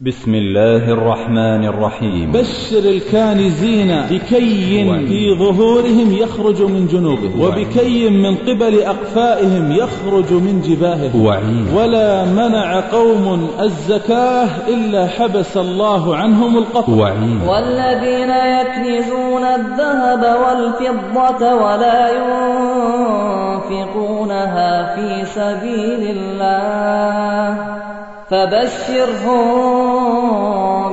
بسم الله الرحمن الرحيم. بشر الكانزين بكي في ظهورهم يخرج من جنوبهم وبكي من قبل أقفائهم يخرج من جباههم. وعيد. ولا منع قوم الزكاة إلا حبس الله عنهم القطر. وعيد. والذين يكنزون الذهب والفضة ولا ينفقونها في سبيل الله. فبشرهم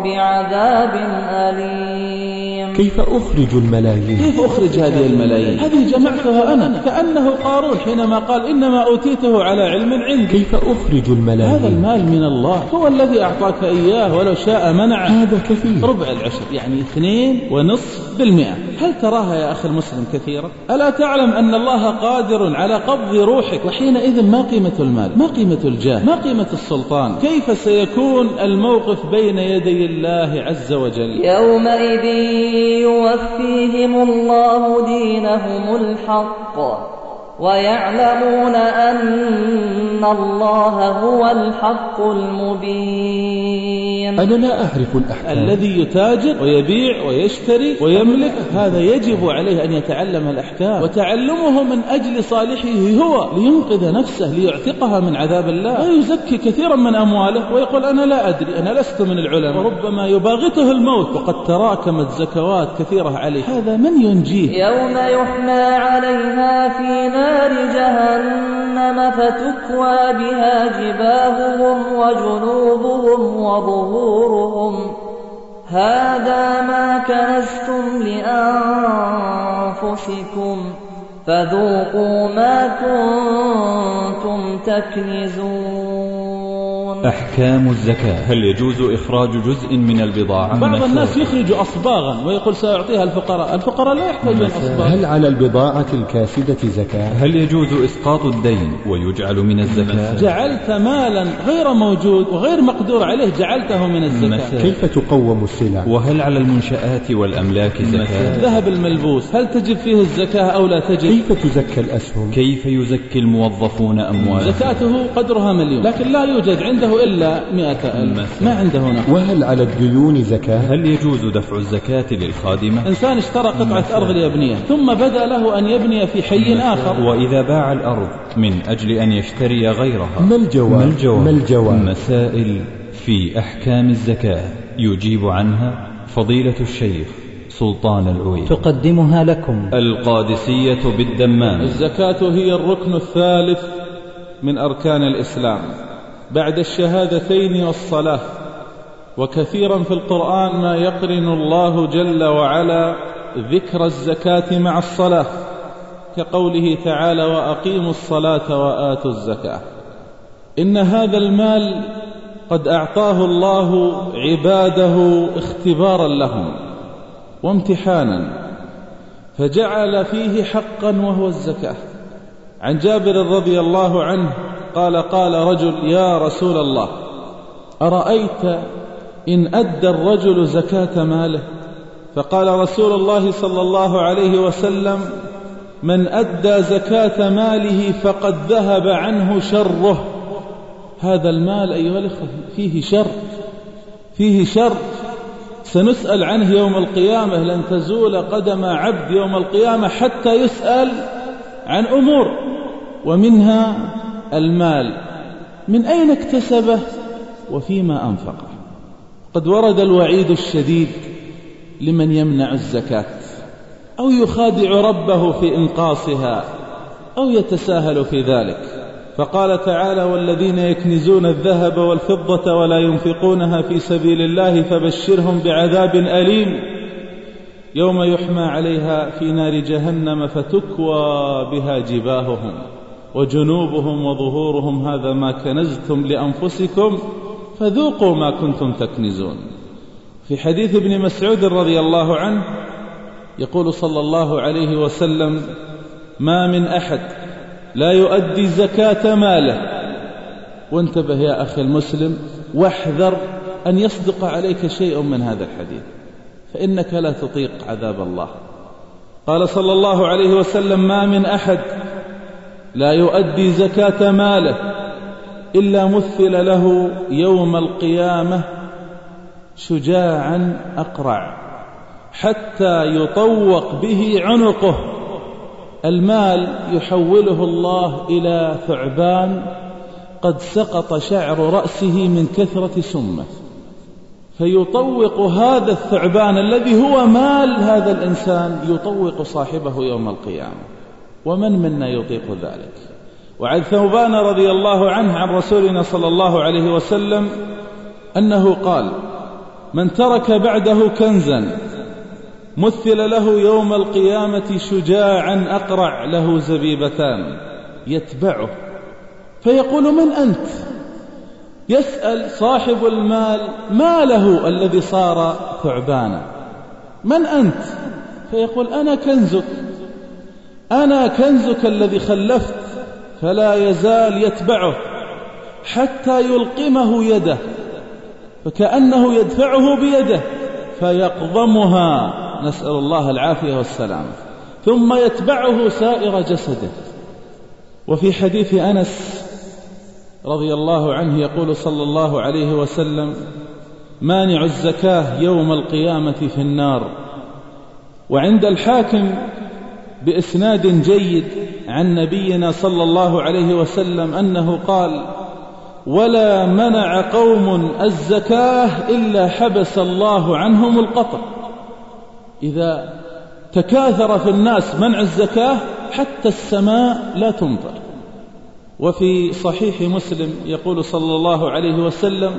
بعذاب أليم. كيف أخرج الملايين؟ كيف أخرج هذه الملايين؟ هذه جمعتها أنا كأنه قارون حينما قال إنما أوتيته على علم عندي. كيف أخرج الملايين؟ هذا المال من الله هو الذي أعطاك إياه ولو شاء منع هذا كثير. ربع العشر يعني اثنين ونصف بالمئة. هل تراها يا أخي المسلم كثيرة ألا تعلم أن الله قادر على قبض روحك؟ وحينئذ ما قيمة المال؟ ما قيمة الجاه؟ ما قيمة السلطان؟ كيف سيكون الموقف بين يدي الله عز وجل؟ يومئذ يوفيهم الله دينهم الحق. ويعلمون أن الله هو الحق المبين. أنا لا أعرف الأحكام. الذي يتاجر ويبيع ويشتري ويملك هذا يجب عليه أن يتعلم الأحكام. وتعلمه من أجل صالحه هو لينقذ نفسه ليعتقها من عذاب الله. لا يزكي كثيرا من أمواله. ويقول أنا لا أدري أنا لست من العلماء. وربما يباغته الموت. وقد تراكمت زكوات كثيرة عليه. هذا من ينجيه؟ يوم يحمى عليها في نار جهنم فتكوى بها جباههم وجنوبهم وظهورهم. هذا ما كنزتم لأنفسكم. فذوقوا ما كنتم تكنزون. أحكام الزكاة. هل يجوز إخراج جزء من البضاعة؟ بعض؟ الناس يخرج أصباغا ويقول سأعطيها الفقراء. الفقراء لا يحتاجون أصباغ هل على البضاعة الكاسدة زكاة؟ هل يجوز إسقاط الدين ويجعل من الزكاة؟ جعلت مالا غير موجود وغير مقدور عليه جعلته من الزكاة. كيف تقوم السلع؟ وهل على المنشآت والأملاك زكاة؟ الذهب الملبوس هل تجب فيه الزكاة أو لا تجب؟ كيف تزكى الأسهم؟ كيف يزكي الموظفون أموالهم؟ زكاته قدرها مليون. لكن لا يوجد عنده إلا مئة ألف. ما عنده نقد وهل على الديون زكاة؟ هل يجوز دفع الزكاة للخادمة؟ إنسان اشترى قطعة أرض ليبنيها ثم بدأ له أن يبني في حي آخر. وإذا باع الأرض من أجل أن يشتري غيرها. ما الجواب؟ ما الجواب؟ ما الجواب؟ مسائل في أحكام الزكاة يجيب عنها فضيلة الشيخ سلطان العويد تقدمها لكم. القادسية بالدمام. الزكاة هي الركن الثالث من أركان الإسلام. بعد الشهادتين والصلاة. وكثيرا في القرآن ما يقرن الله جل وعلا ذكر الزكاة مع الصلاة كقوله تعالى وأقيموا الصلاة وآتوا الزكاة إن هذا المال قد أعطاه الله عباده اختبارا لهم وامتحانا فجعل فيه حقا وهو الزكاة. عن جابر رضي الله عنه قال قال رجل يا رسول الله أرأيت إن أدى الرجل زكاة ماله؟ فقال رسول الله صلى الله عليه وسلم من أدى زكاة ماله فقد ذهب عنه شره. هذا المال أيها الأخوة فيه شر فيه شر. سنسأل عنه يوم القيامة لن تزول قدم عبد يوم القيامة حتى يسأل عن أمور ومنها المال من أين اكتسبه وفيما أنفقه. قد ورد الوعيد الشديد لمن يمنع الزكاة أو يخادع ربه في إنقاصها أو يتساهل في ذلك. فقال تعالى والذين يكنزون الذهب والفضة ولا ينفقونها في سبيل الله فبشرهم بعذاب أليم. يوم يحمى عليها في نار جهنم فتكوى بها جباههم. وجنوبهم وظهورهم هذا ما كنزتم لأنفسكم فذوقوا ما كنتم تكنزون. في حديث ابن مسعود رضي الله عنه يقول صلى الله عليه وسلم ما من أحد لا يؤدي زكاة ماله. وانتبه يا أخي المسلم واحذر أن يصدق عليك شيء من هذا الحديث فإنك لا تطيق عذاب الله. قال صلى الله عليه وسلم ما من أحد لا يؤدي زكاة ماله إلا مثل له يوم القيامة شجاعا أقرع حتى يطوق به عنقه. المال يحوله الله إلى ثعبان قد سقط شعر رأسه من كثرة سمة فيطوق هذا الثعبان الذي هو مال هذا الإنسان يطوق صاحبه يوم القيامة. ومن منا يطيق ذلك؟ وعن ثوبان رضي الله عنه عن رسولنا صلى الله عليه وسلم أنه قال من ترك بعده كنزا مثل له يوم القيامة شجاعا أقرع له زبيبتان يتبعه. فيقول من أنت؟ يسأل صاحب المال ما له الذي صار ثعبانا؟ من أنت؟ فيقول أنا كنزك. أنا كنزك الذي خلفت فلا يزال يتبعه حتى يلقمه يده فكأنه يدفعه بيده فيقضمها. نسأل الله العافية والسلام. ثم يتبعه سائر جسده. وفي حديث أنس رضي الله عنه يقول صلى الله عليه وسلم مانع الزكاة يوم القيامة في النار. وعند الحاكم بإسناد جيد عن نبينا صلى الله عليه وسلم أنه قال ولا منع قوم الزكاة إلا حبس الله عنهم القطر. إذا تكاثر في الناس منع الزكاة حتى السماء لا تمطر. وفي صحيح مسلم يقول صلى الله عليه وسلم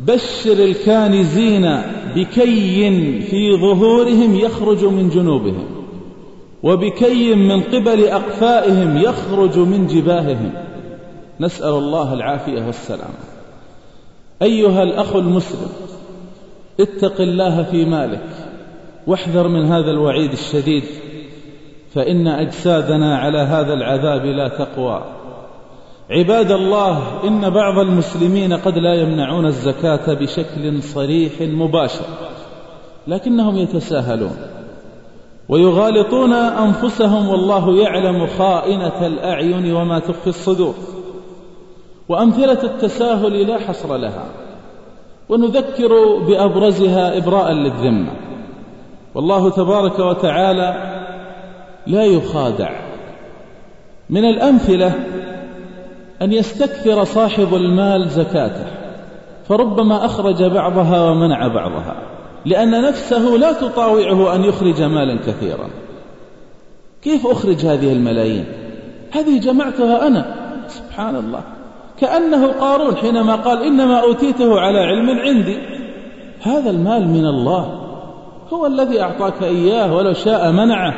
بشر الكانزين بكي في ظهورهم يخرج من جنوبهم. وبكي من قبل أقفائهم يخرج من جباههم. نسأل الله العافية والسلام. أيها الأخ المسلم اتق الله في مالك واحذر من هذا الوعيد الشديد فإن أجسادنا على هذا العذاب لا تقوى. عباد الله إن بعض المسلمين قد لا يمنعون الزكاة بشكل صريح مباشر لكنهم يتساهلون. ويغالطون أنفسهم والله يعلم خائنة الأعين وما تخفي الصدور. وأمثلة التساهل لا حصر لها. ونذكر بأبرزها إبراء للذمة. والله تبارك وتعالى لا يخادع. من الأمثلة أن يستكثر صاحب المال زكاته فربما أخرج بعضها ومنع بعضها. لأن نفسه لا تطاوعه أن يخرج مالا كثيرا. كيف أخرج هذه الملايين؟ هذه جمعتها أنا. سبحان الله. كأنه قارون حينما قال إنما أوتيته على علم عندي. هذا المال من الله. هو الذي أعطاك إياه ولو شاء منعه.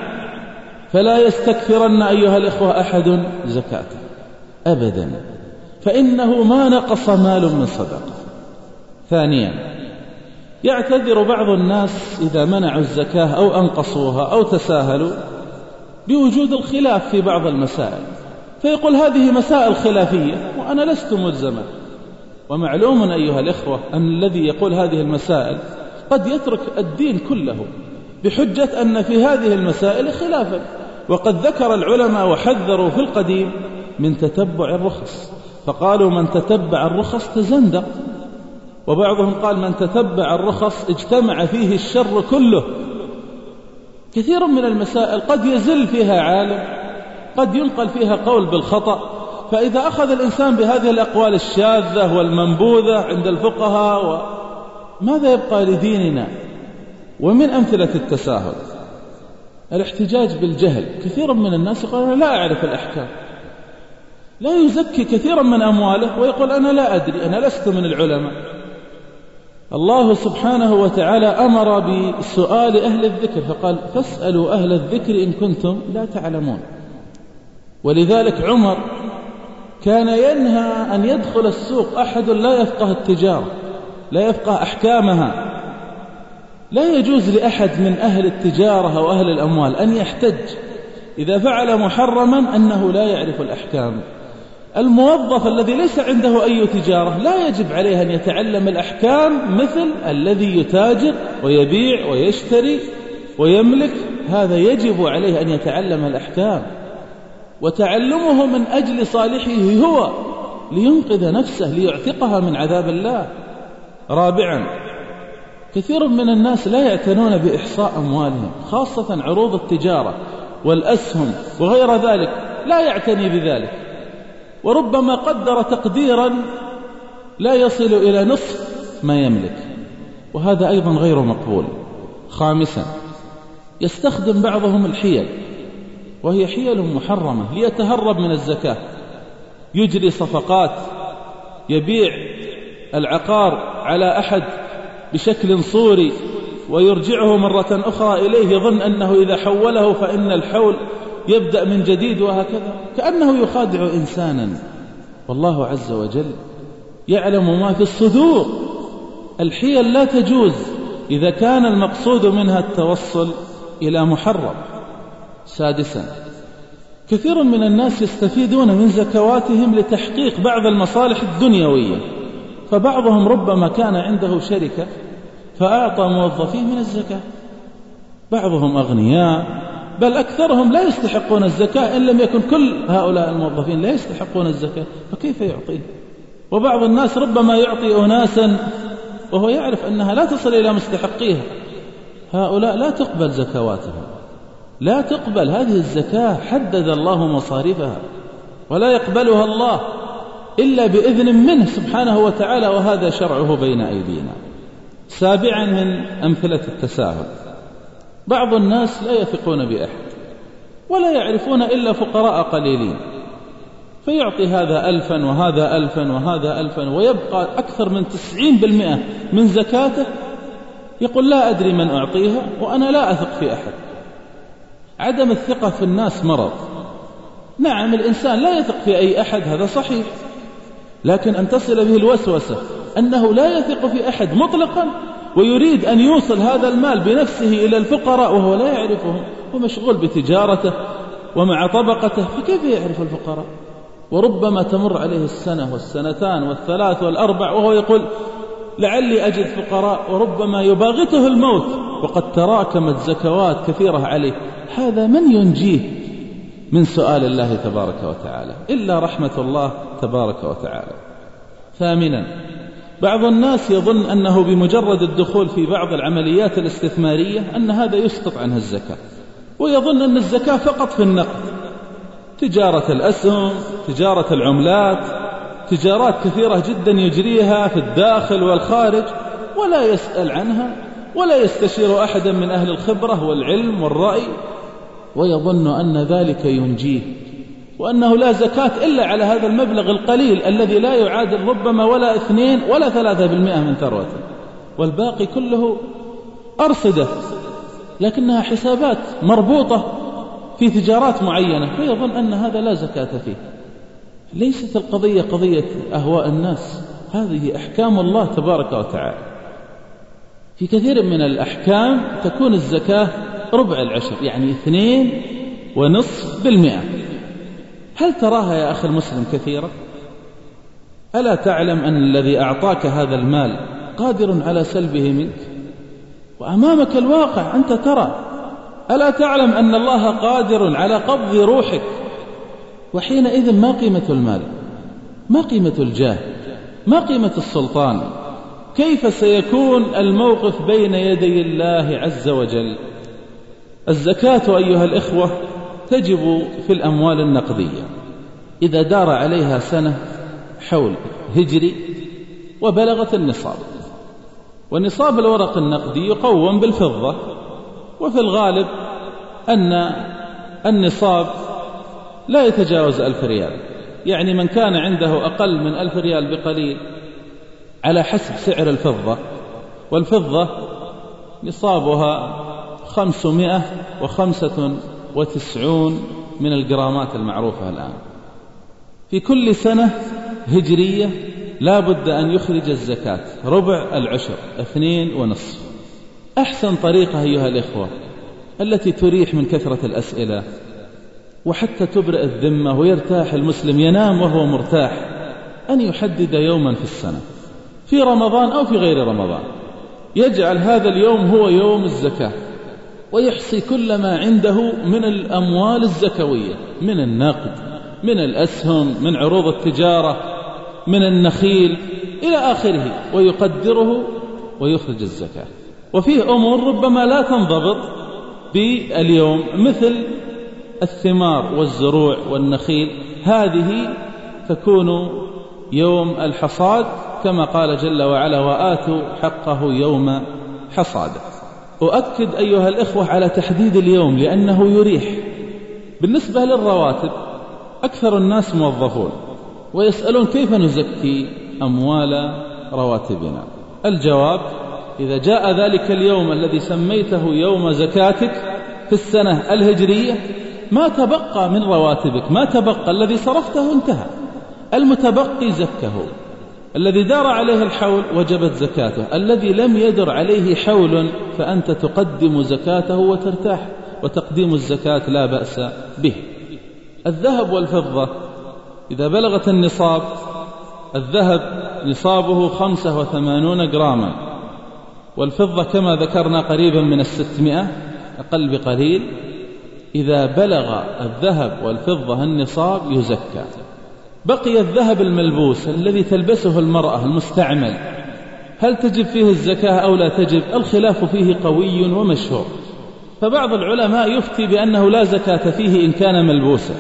فلا يستكثرن أيها الإخوة أحد زكاته. أبدا. فإنه ما نقص مال من صدقة. ثانيا. يعتذر بعض الناس إذا منعوا الزكاة أو أنقصوها أو تساهلوا بوجود الخلاف في بعض المسائل. فيقول هذه مسائل خلافية وأنا لست ملزما. ومعلوم أيها الإخوة أن الذي يقول هذه المسائل قد يترك الدين كله بحجة أن في هذه المسائل خلافا. وقد ذكر العلماء وحذروا في القديم من تتبع الرخص. فقالوا من تتبع الرخص تزندق. وبعضهم قال من تتبع الرخص اجتمع فيه الشر كله. كثير من المسائل قد يزل فيها عالم قد ينقل فيها قول بالخطأ. فإذا أخذ الإنسان بهذه الأقوال الشاذة والمنبوذة عند الفقهاء و... ماذا يبقى لديننا؟ ومن أمثلة التساهل الاحتجاج بالجهل. كثير من الناس يقول أنا لا أعرف الأحكام. لا يزكي كثيرا من أمواله ويقول أنا لا أدري أنا لست من العلماء. الله سبحانه وتعالى أمر بسؤال أهل الذكر فقال فاسألوا أهل الذكر إن كنتم لا تعلمون. ولذلك عمر كان ينهى أن يدخل السوق أحد لا يفقه التجارة لا يفقه أحكامها. لا يجوز لأحد من أهل التجارة أو أهل الأموال أن يحتج إذا فعل محرما أنه لا يعرف الأحكام. الموظف الذي ليس عنده أي تجارة لا يجب عليه أن يتعلم الأحكام مثل الذي يتاجر ويبيع ويشتري ويملك. هذا يجب عليه أن يتعلم الأحكام. وتعلمه من أجل صالحه هو لينقذ نفسه ليعتقها من عذاب الله. رابعا كثير من الناس لا يعتنون بإحصاء أموالهم خاصة عروض التجارة والأسهم وغير ذلك. لا يعتني بذلك. وربما قدر تقديرا لا يصل إلى نصف ما يملك. وهذا أيضا غير مقبول. خامسا يستخدم بعضهم الحيل وهي حيل محرمة ليتهرب من الزكاة. يجري صفقات يبيع العقار على أحد بشكل صوري ويرجعه مرة أخرى إليه يظن أنه إذا حوله فإن الحول يبدأ من جديد وهكذا. كأنه يخادع إنسانا. والله عز وجل يعلم ما في الصدور. الحيل لا تجوز إذا كان المقصود منها التوصل إلى محرم. سادسا. كثير من الناس يستفيدون من زكواتهم لتحقيق بعض المصالح الدنيوية. فبعضهم ربما كان عنده شركة فأعطى موظفيه من الزكاة. بعضهم أغنياء بل أكثرهم لا يستحقون الزكاة إن لم يكن كل هؤلاء الموظفين لا يستحقون الزكاة فكيف يعطيه وبعض الناس ربما يعطي أناسا وهو يعرف أنها لا تصل إلى مستحقيها. هؤلاء لا تقبل زكواتهم. لا تقبل هذه الزكاة حدد الله مصارفها ولا يقبلها الله إلا بإذن منه سبحانه وتعالى وهذا شرعه بين أيدينا. سابعا من أمثلة التساهل. بعض الناس لا يثقون بأحد ولا يعرفون إلا فقراء قليلين فيعطي هذا ألفا وهذا ألفا وهذا ألفا ويبقى أكثر من تسعين بالمئة من زكاته. يقول لا أدري من أعطيها وأنا لا أثق في أحد. عدم الثقة في الناس مرض. نعم الإنسان لا يثق في أي أحد هذا صحيح. لكن أن تصل به الوسوسة أنه لا يثق في أحد مطلقا ويريد أن يوصل هذا المال بنفسه إلى الفقراء وهو لا يعرفهم هو مشغول بتجارته ومع طبقته فكيف يعرف الفقراء؟ وربما تمر عليه السنة والسنتان والثلاث والأربع وهو يقول لعلي أجد فقراء وربما يباغته الموت وقد تراكمت زكوات كثيرة عليه. هذا من ينجيه من سؤال الله تبارك وتعالى؟ إلا رحمة الله تبارك وتعالى. ثامنا بعض الناس يظن أنه بمجرد الدخول في بعض العمليات الاستثمارية أن هذا يسقط عنها الزكاة ويظن أن الزكاة فقط في النقد تجارة الأسهم تجارة العملات تجارات كثيرة جدا يجريها في الداخل والخارج ولا يسأل عنها ولا يستشير أحدا من أهل الخبرة والعلم والرأي ويظن أن ذلك ينجيه. وأنه لا زكاة إلا على هذا المبلغ القليل الذي لا يعادل ربما ولا اثنين ولا ثلاثة بالمئة من ثروته. والباقي كله أرصدة لكنها حسابات مربوطة في تجارات معينة فيظن أن هذا لا زكاة فيه. ليست القضية قضية أهواء الناس هذه أحكام الله تبارك وتعالى. في كثير من الأحكام تكون الزكاة ربع العشر يعني اثنين ونصف بالمئة. هل تراها يا أخي المسلم كثيرة ألا تعلم أن الذي أعطاك هذا المال قادر على سلبه منك؟ وأمامك الواقع أنت ترى. ألا تعلم أن الله قادر على قبض روحك؟ وحينئذ ما قيمة المال؟ ما قيمة الجاه؟ ما قيمة السلطان؟ كيف سيكون الموقف بين يدي الله عز وجل؟ الزكاة أيها الإخوة تجب في الأموال النقدية. إذا دار عليها سنة حول هجري وبلغت النصاب. ونصاب الورق النقدي يقوم بالفضة. وفي الغالب أن النصاب لا يتجاوز ألف ريال. يعني من كان عنده أقل من ألف ريال بقليل على حسب سعر الفضة. والفضة نصابها خمسمائة وخمسة وتسعون من الجرامات المعروفة الآن. في كل سنة هجرية لا بد أن يخرج الزكاة ربع العشر اثنين ونصف. أحسن طريقة أيها الإخوة التي تريح من كثرة الأسئلة وحتى تبرئ الذمة ويرتاح المسلم ينام وهو مرتاح أن يحدد يوما في السنة في رمضان أو في غير رمضان. يجعل هذا اليوم هو يوم الزكاة. ويحصي كل ما عنده من الأموال الزكوية من النقد من الأسهم من عروض التجارة من النخيل إلى آخره ويقدره ويخرج الزكاة. وفيه أمور ربما لا تنضبط باليوم مثل الثمار والزروع والنخيل. هذه تكون يوم الحصاد كما قال جل وعلا وآتوا حقه يوم حصاده. أؤكد أيها الإخوة على تحديد اليوم لأنه يريح. بالنسبة للرواتب أكثر الناس موظفون ويسألون كيف نزكي أموال رواتبنا. الجواب إذا جاء ذلك اليوم الذي سميته يوم زكاتك في السنة الهجرية ما تبقى من رواتبك ما تبقى الذي صرفته انتهى. المتبقي زكه. الذي دار عليه الحول وجبت زكاته. الذي لم يدر عليه حول فأنت تقدم زكاته وترتاح وتقديم الزكاة لا بأس به. الذهب والفضة إذا بلغت النصاب الذهب نصابه خمسة وثمانون جراما والفضة كما ذكرنا قريبا من الستمائة أقل بقليل إذا بلغ الذهب والفضة النصاب يزكى. بقي الذهب الملبوس الذي تلبسه المرأة المستعمل. هل تجب فيه الزكاة أو لا تجب؟ الخلاف فيه قوي ومشهور. فبعض العلماء يفتي بأنه لا زكاة فيه إن كان ملبوسا.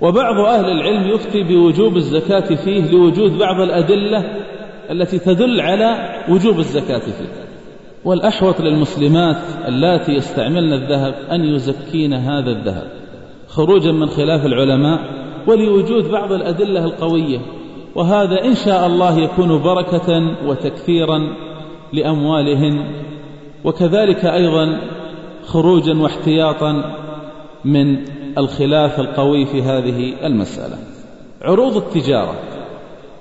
وبعض أهل العلم يفتي بوجوب الزكاة فيه لوجود بعض الأدلة التي تدل على وجوب الزكاة فيه. والأحوط للمسلمات اللاتي يستعملن الذهب أن يزكين هذا الذهب. خروجا من خلاف العلماء ولوجود بعض الأدلة القوية. وهذا إن شاء الله يكون بركة وتكثيرا لأموالهن وكذلك أيضا خروجا واحتياطا من الخلاف القوي في هذه المسألة. عروض التجارة.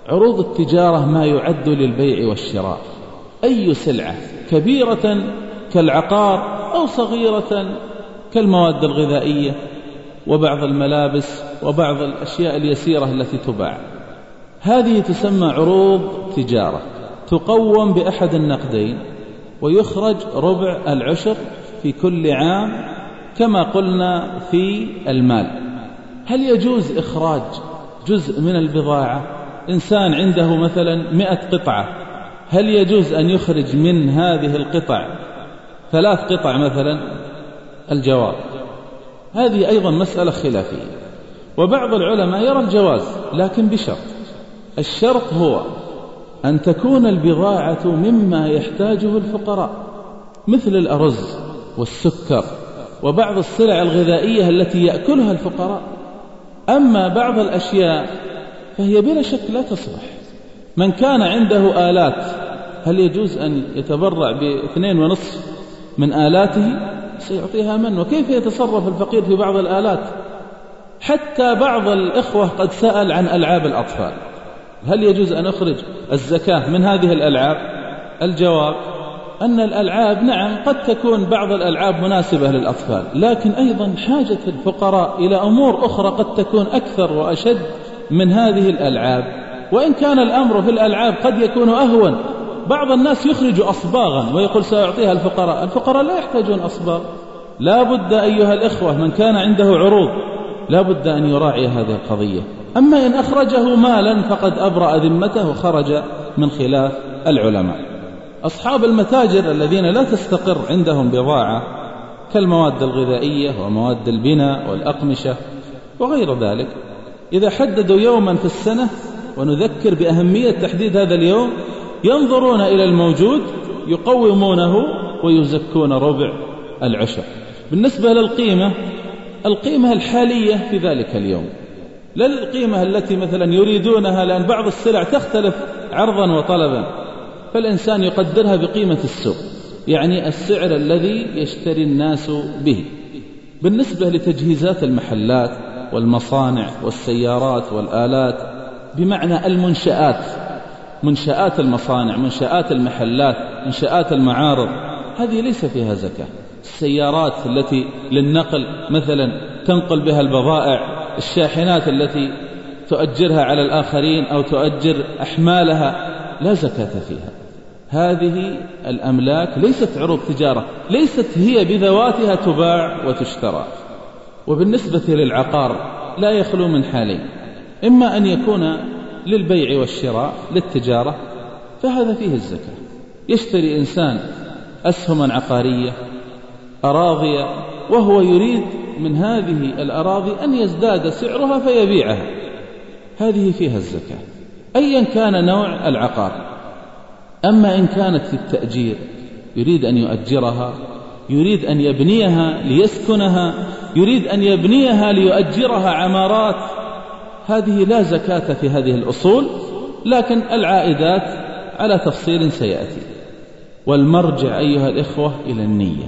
عروض التجارة ما يعد للبيع والشراء. أي سلعة كبيرة كالعقار أو صغيرة كالمواد الغذائية وبعض الملابس وبعض الأشياء اليسيرة التي تباع. هذه تسمى عروض تجارة تقوم بأحد النقدين ويخرج ربع العشر في كل عام كما قلنا في المال. هل يجوز إخراج جزء من البضاعة؟ إنسان عنده مثلا مئة قطعة هل يجوز أن يخرج من هذه القطع ثلاث قطع مثلا؟ الجواب. هذه أيضا مسألة خلافية. وبعض العلماء يرى الجواز لكن بشرط. الشرط هو أن تكون البضاعة مما يحتاجه الفقراء مثل الأرز والسكر وبعض السلع الغذائية التي يأكلها الفقراء. أما بعض الأشياء فهي بلا شك لا تصلح. من كان عنده آلات هل يجوز أن يتبرع بإثنين ونصف من آلاته؟ سيعطيها من وكيف يتصرف الفقير في بعض الآلات؟ حتى بعض الإخوة قد سأل عن ألعاب الأطفال. هل يجوز أن أخرج الزكاة من هذه الألعاب؟ الجواب أن الألعاب نعم قد تكون بعض الألعاب مناسبة للأطفال لكن أيضا حاجة الفقراء إلى أمور أخرى قد تكون أكثر وأشد من هذه الألعاب. وإن كان الأمر في الألعاب قد يكون أهون بعض الناس يخرج أصباغا ويقول سأعطيها الفقراء. الفقراء لا يحتاجون أصباغ. لا بد أيها الإخوة من كان عنده عروض لا بد أن يراعي هذه القضية. أما إن أخرجه مالا فقد أبرأ ذمته وخرج من خلاف العلماء. أصحاب المتاجر الذين لا تستقر عندهم بضاعة كالمواد الغذائية ومواد البناء والأقمشة وغير ذلك. إذا حددوا يوما في السنة ونذكر بأهمية تحديد هذا اليوم ينظرون إلى الموجود يقومونه ويزكون ربع العشر. بالنسبة للقيمة القيمة الحالية في ذلك اليوم. لا القيمة التي مثلا يريدونها لأن بعض السلع تختلف عرضا وطلبا. فالإنسان يقدرها بقيمة السوق يعني السعر الذي يشتري الناس به. بالنسبة لتجهيزات المحلات والمصانع والسيارات والآلات بمعنى المنشآت منشآت المصانع منشآت المحلات منشآت المعارض هذه ليس فيها زكاة. السيارات التي للنقل مثلا تنقل بها البضائع الشاحنات التي تؤجرها على الآخرين أو تؤجر أحمالها لا زكاة فيها. هذه الأملاك ليست عروض تجارة ليست هي بذواتها تباع وتشترى. وبالنسبة للعقار لا يخلو من حالين. إما أن يكون للبيع والشراء للتجارة فهذا فيه الزكاة. يشتري إنسان أسهما عقارية أراضي وهو يريد من هذه الأراضي أن يزداد سعرها فيبيعها. هذه فيها الزكاة. أيا كان نوع العقار. أما إن كانت في التأجير يريد أن يؤجرها يريد أن يبنيها ليسكنها يريد أن يبنيها ليؤجرها عمارات هذه لا زكاة في هذه الأصول لكن العائدات على تفصيل سيأتي. والمرجع أيها الإخوة إلى النية.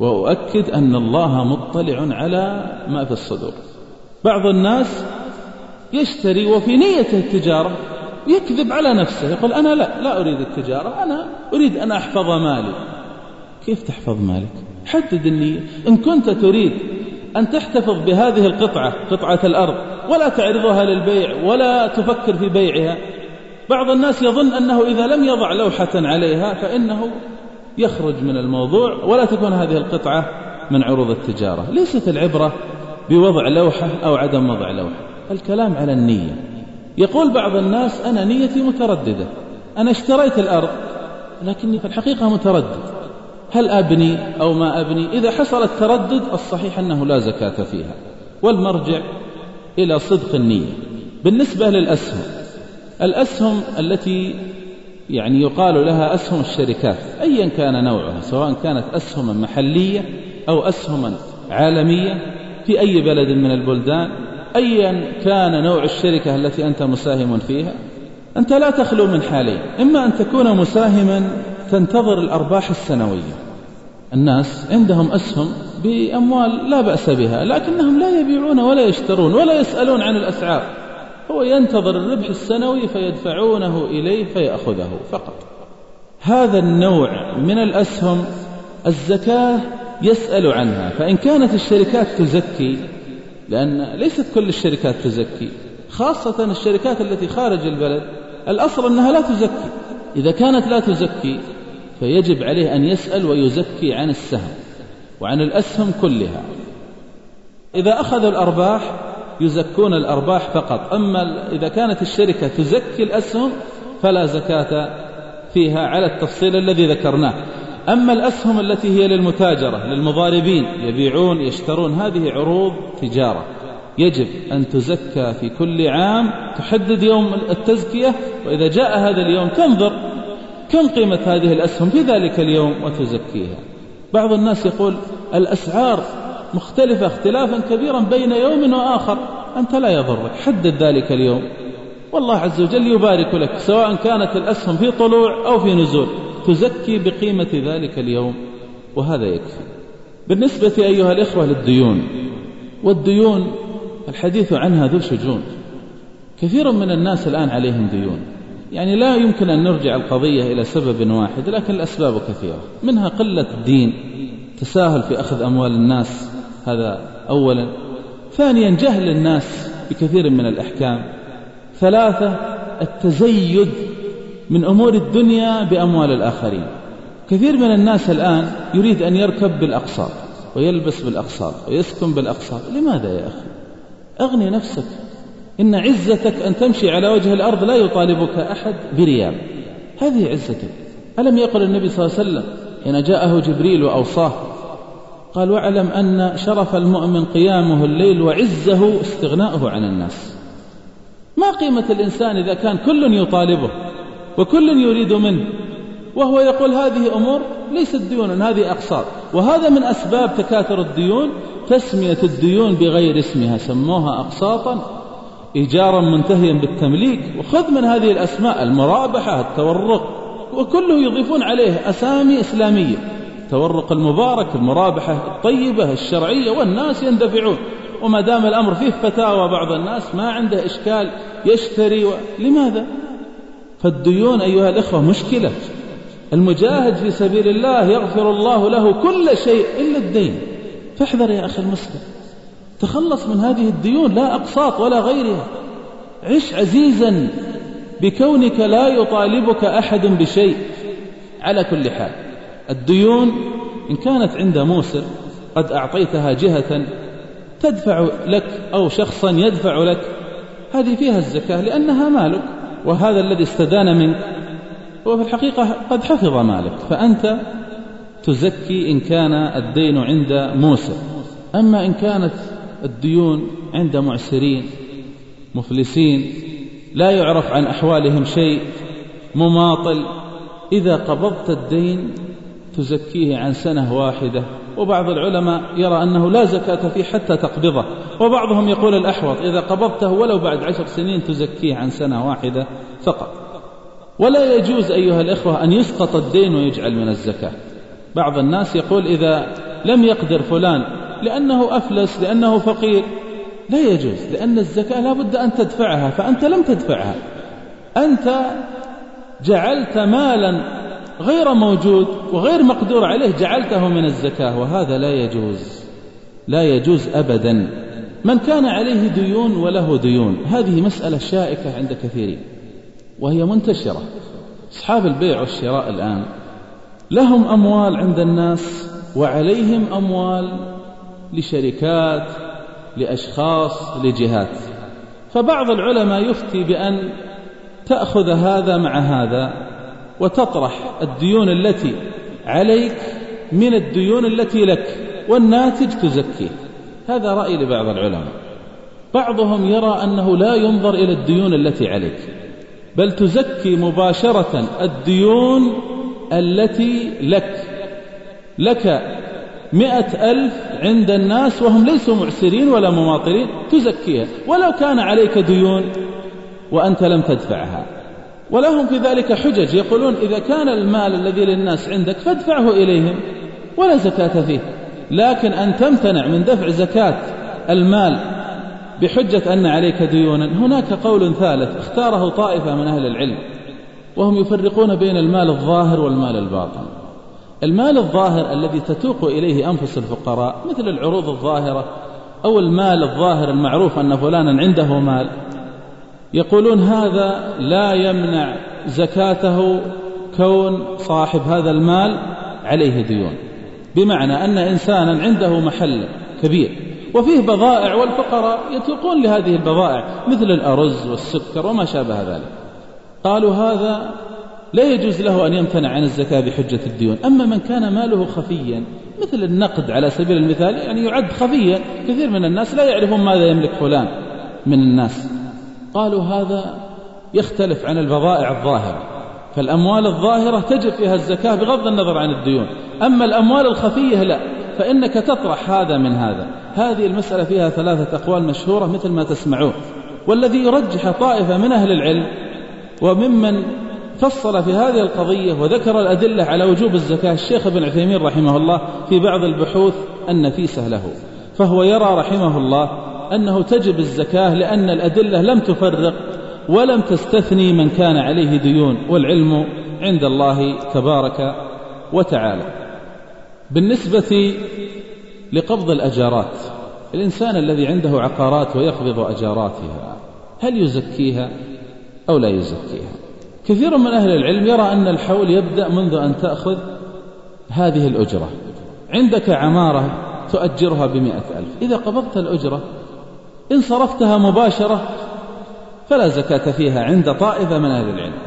وأؤكد أن الله مطلع على ما في الصدور. بعض الناس يشتري وفي نيته التجارة يكذب على نفسه يقول أنا لا لا أريد التجارة أنا أريد أن أحفظ مالي. كيف تحفظ مالك؟ حدد النية. إن كنت تريد أن تحتفظ بهذه القطعة قطعة الأرض ولا تعرضها للبيع ولا تفكر في بيعها. بعض الناس يظن أنه إذا لم يضع لوحة عليها فإنه يخرج من الموضوع ولا تكون هذه القطعة من عروض التجارة. ليست العبرة بوضع لوحة أو عدم وضع لوحة. الكلام على النية. يقول بعض الناس أنا نيتي مترددة. أنا اشتريت الأرض لكني في الحقيقة متردد. هل أبني أو ما أبني؟ إذا حصل التردد الصحيح أنه لا زكاة فيها. والمرجع إلى صدق النية. بالنسبة للأسهم الأسهم التي يعني يقال لها أسهم الشركات أيا كان نوعها سواء كانت أسهما محلية أو أسهما عالمية في أي بلد من البلدان أيا كان نوع الشركة التي أنت مساهم فيها. أنت لا تخلو من حالين إما أن تكون مساهما تنتظر الأرباح السنوية. الناس عندهم أسهم بأموال لا بأس بها لكنهم لا يبيعون ولا يشترون ولا يسألون عن الأسعار. هو ينتظر الربح السنوي فيدفعونه إليه فيأخذه فقط. هذا النوع من الأسهم الزكاة يسأل عنها فإن كانت الشركات تزكي لأن ليست كل الشركات تزكي خاصة الشركات التي خارج البلد الأصل أنها لا تزكي. إذا كانت لا تزكي فيجب عليه أن يسأل ويزكي عن السهم. وعن الأسهم كلها. إذا أخذوا الأرباح يزكون الأرباح فقط. أما إذا كانت الشركة تزكي الأسهم فلا زكاة فيها على التفصيل الذي ذكرناه. أما الأسهم التي هي للمتاجرة للمضاربين يبيعون يشترون هذه عروض تجارة. يجب أن تزكى في كل عام تحدد يوم التزكية وإذا جاء هذا اليوم تنظر كم قيمة هذه الأسهم في ذلك اليوم وتزكيها. بعض الناس يقول الأسعار مختلفة اختلافا كبيرا بين يوم وآخر. أنت لا يضرك. حدد ذلك اليوم. والله عز وجل يبارك لك سواء كانت الأسهم في طلوع أو في نزول. تزكي بقيمة ذلك اليوم. وهذا يكفي. بالنسبة أيها الإخوة للديون والديون الحديث عنها ذو شجون. كثير من الناس الآن عليهم ديون. يعني لا يمكن أن نرجع القضية إلى سبب واحد لكن الأسباب كثيرة. منها قلة الدين تساهل في أخذ أموال الناس هذا أولا. ثانيا جهل الناس بكثير من الأحكام. ثلاثة التزيد من أمور الدنيا بأموال الآخرين. كثير من الناس الآن يريد أن يركب بالأقساط ويلبس بالأقساط ويسكن بالأقساط. لماذا يا أخي؟ أغني نفسك. إن عزتك أن تمشي على وجه الأرض لا يطالبك أحد بريال هذه عزتك. ألم يقل النبي صلى الله عليه وسلم حين جاءه جبريل وأوصاه قال واعلم أن شرف المؤمن قيامه الليل وعزه استغناؤه عن الناس. ما قيمة الإنسان إذا كان كل يطالبه وكل يريد منه وهو يقول هذه أمور ليست ديون هذه أقساط. وهذا من أسباب تكاثر الديون تسمية الديون بغير اسمها سموها أقساطا إيجارا منتهيا بالتمليك. وخذ من هذه الأسماء المرابحة التورق. وكله يضيفون عليه أسامي إسلامية. التورق المبارك المرابحة الطيبة الشرعية والناس يندفعون. وما دام الأمر فيه فتاوى بعض الناس ما عنده إشكال يشتري و... لماذا؟ فالديون أيها الإخوة مشكلة. المجاهد في سبيل الله يغفر الله له كل شيء إلا الدين. فاحذر يا أخي المسلم. تخلص من هذه الديون لا أقساط ولا غيرها. عش عزيزا بكونك لا يطالبك أحد بشيء. على كل حال الديون إن كانت عند موسر قد أعطيتها جهة تدفع لك أو شخصا يدفع لك. هذه فيها الزكاة لأنها مالك وهذا الذي استدان منك هو في الحقيقة قد حفظ مالك. فأنت تزكي إن كان الدين عند موسى. أما إن كانت الديون عند معسرين مفلسين لا يعرف عن أحوالهم شيء مماطل. إذا قبضت الدين تزكيه عن سنة واحدة. وبعض العلماء يرى أنه لا زكاة فيه حتى تقبضه. وبعضهم يقول الأحوط إذا قبضته ولو بعد عشر سنين تزكيه عن سنة واحدة فقط. ولا يجوز أيها الإخوة أن يسقط الدين ويجعل من الزكاة. بعض الناس يقول إذا لم يقدر فلان لأنه أفلس لأنه فقير. لا يجوز لأن الزكاة لا بد أن تدفعها فأنت لم تدفعها. أنت جعلت مالا غير موجود وغير مقدور عليه جعلته من الزكاة وهذا لا يجوز لا يجوز أبدا. من كان عليه ديون وله ديون هذه مسألة شائكة عند كثيرين وهي منتشرة. أصحاب البيع والشراء الآن لهم أموال عند الناس وعليهم أموال لشركات لأشخاص لجهات. فبعض العلماء يفتي بأن تأخذ هذا مع هذا وتطرح الديون التي عليك من الديون التي لك والناتج تزكيه. هذا رأي لبعض العلماء. بعضهم يرى أنه لا ينظر إلى الديون التي عليك بل تزكي مباشرة الديون التي لك. لك مئة ألف عند الناس وهم ليسوا معسرين ولا مماطلين تزكيها. ولو كان عليك ديون وأنت لم تدفعها. ولهم في ذلك حجج. يقولون إذا كان المال الذي للناس عندك فادفعه إليهم ولا زكاة فيه. لكن أن تمتنع من دفع زكاة المال بحجة أن عليك ديونا هناك قول ثالث اختاره طائفة من أهل العلم وهم يفرقون بين المال الظاهر والمال الباطن. المال الظاهر الذي تتوق إليه أنفس الفقراء مثل العروض الظاهرة أو المال الظاهر المعروف أن فلانا عنده مال. يقولون هذا لا يمنع زكاته كون صاحب هذا المال عليه ديون. بمعنى أن إنسانا عنده محل كبير وفيه بضائع والفقراء يتوقون لهذه البضائع مثل الأرز والسكر وما شابه ذلك. قالوا هذا لا يجوز له أن يمتنع عن الزكاة بحجة الديون. أما من كان ماله خفيا مثل النقد على سبيل المثال يعني يعد خفيا. كثير من الناس لا يعرفون ماذا يملك فلان من الناس. قالوا هذا يختلف عن البضائع الظاهرة. فالأموال الظاهرة تجب فيها الزكاة بغض النظر عن الديون. أما الأموال الخفية لا فإنك تطرح هذا من هذا. هذه المسألة فيها ثلاثة أقوال مشهورة مثل ما تسمعون. والذي يرجح طائفة من أهل العلم وممن فصل في هذه القضية وذكر الأدلة على وجوب الزكاة. الشيخ ابن عثيمين رحمه الله في بعض البحوث النفيسة له فهو يرى رحمه الله أنه تجب الزكاة لأن الأدلة لم تفرق ولم تستثني من كان عليه ديون والعلم عند الله تبارك وتعالى. بالنسبة لقبض الأجارات الإنسان الذي عنده عقارات ويقبض أجاراتها هل يزكيها أو لا يزكيها؟ كثير من أهل العلم يرى أن الحول يبدأ منذ أن تأخذ هذه الأجرة. عندك عمارة تؤجرها بمئة ألف. إذا قبضت الأجرة إن صرفتها مباشرة فلا زكاة فيها عند طائفة من أهل العلم.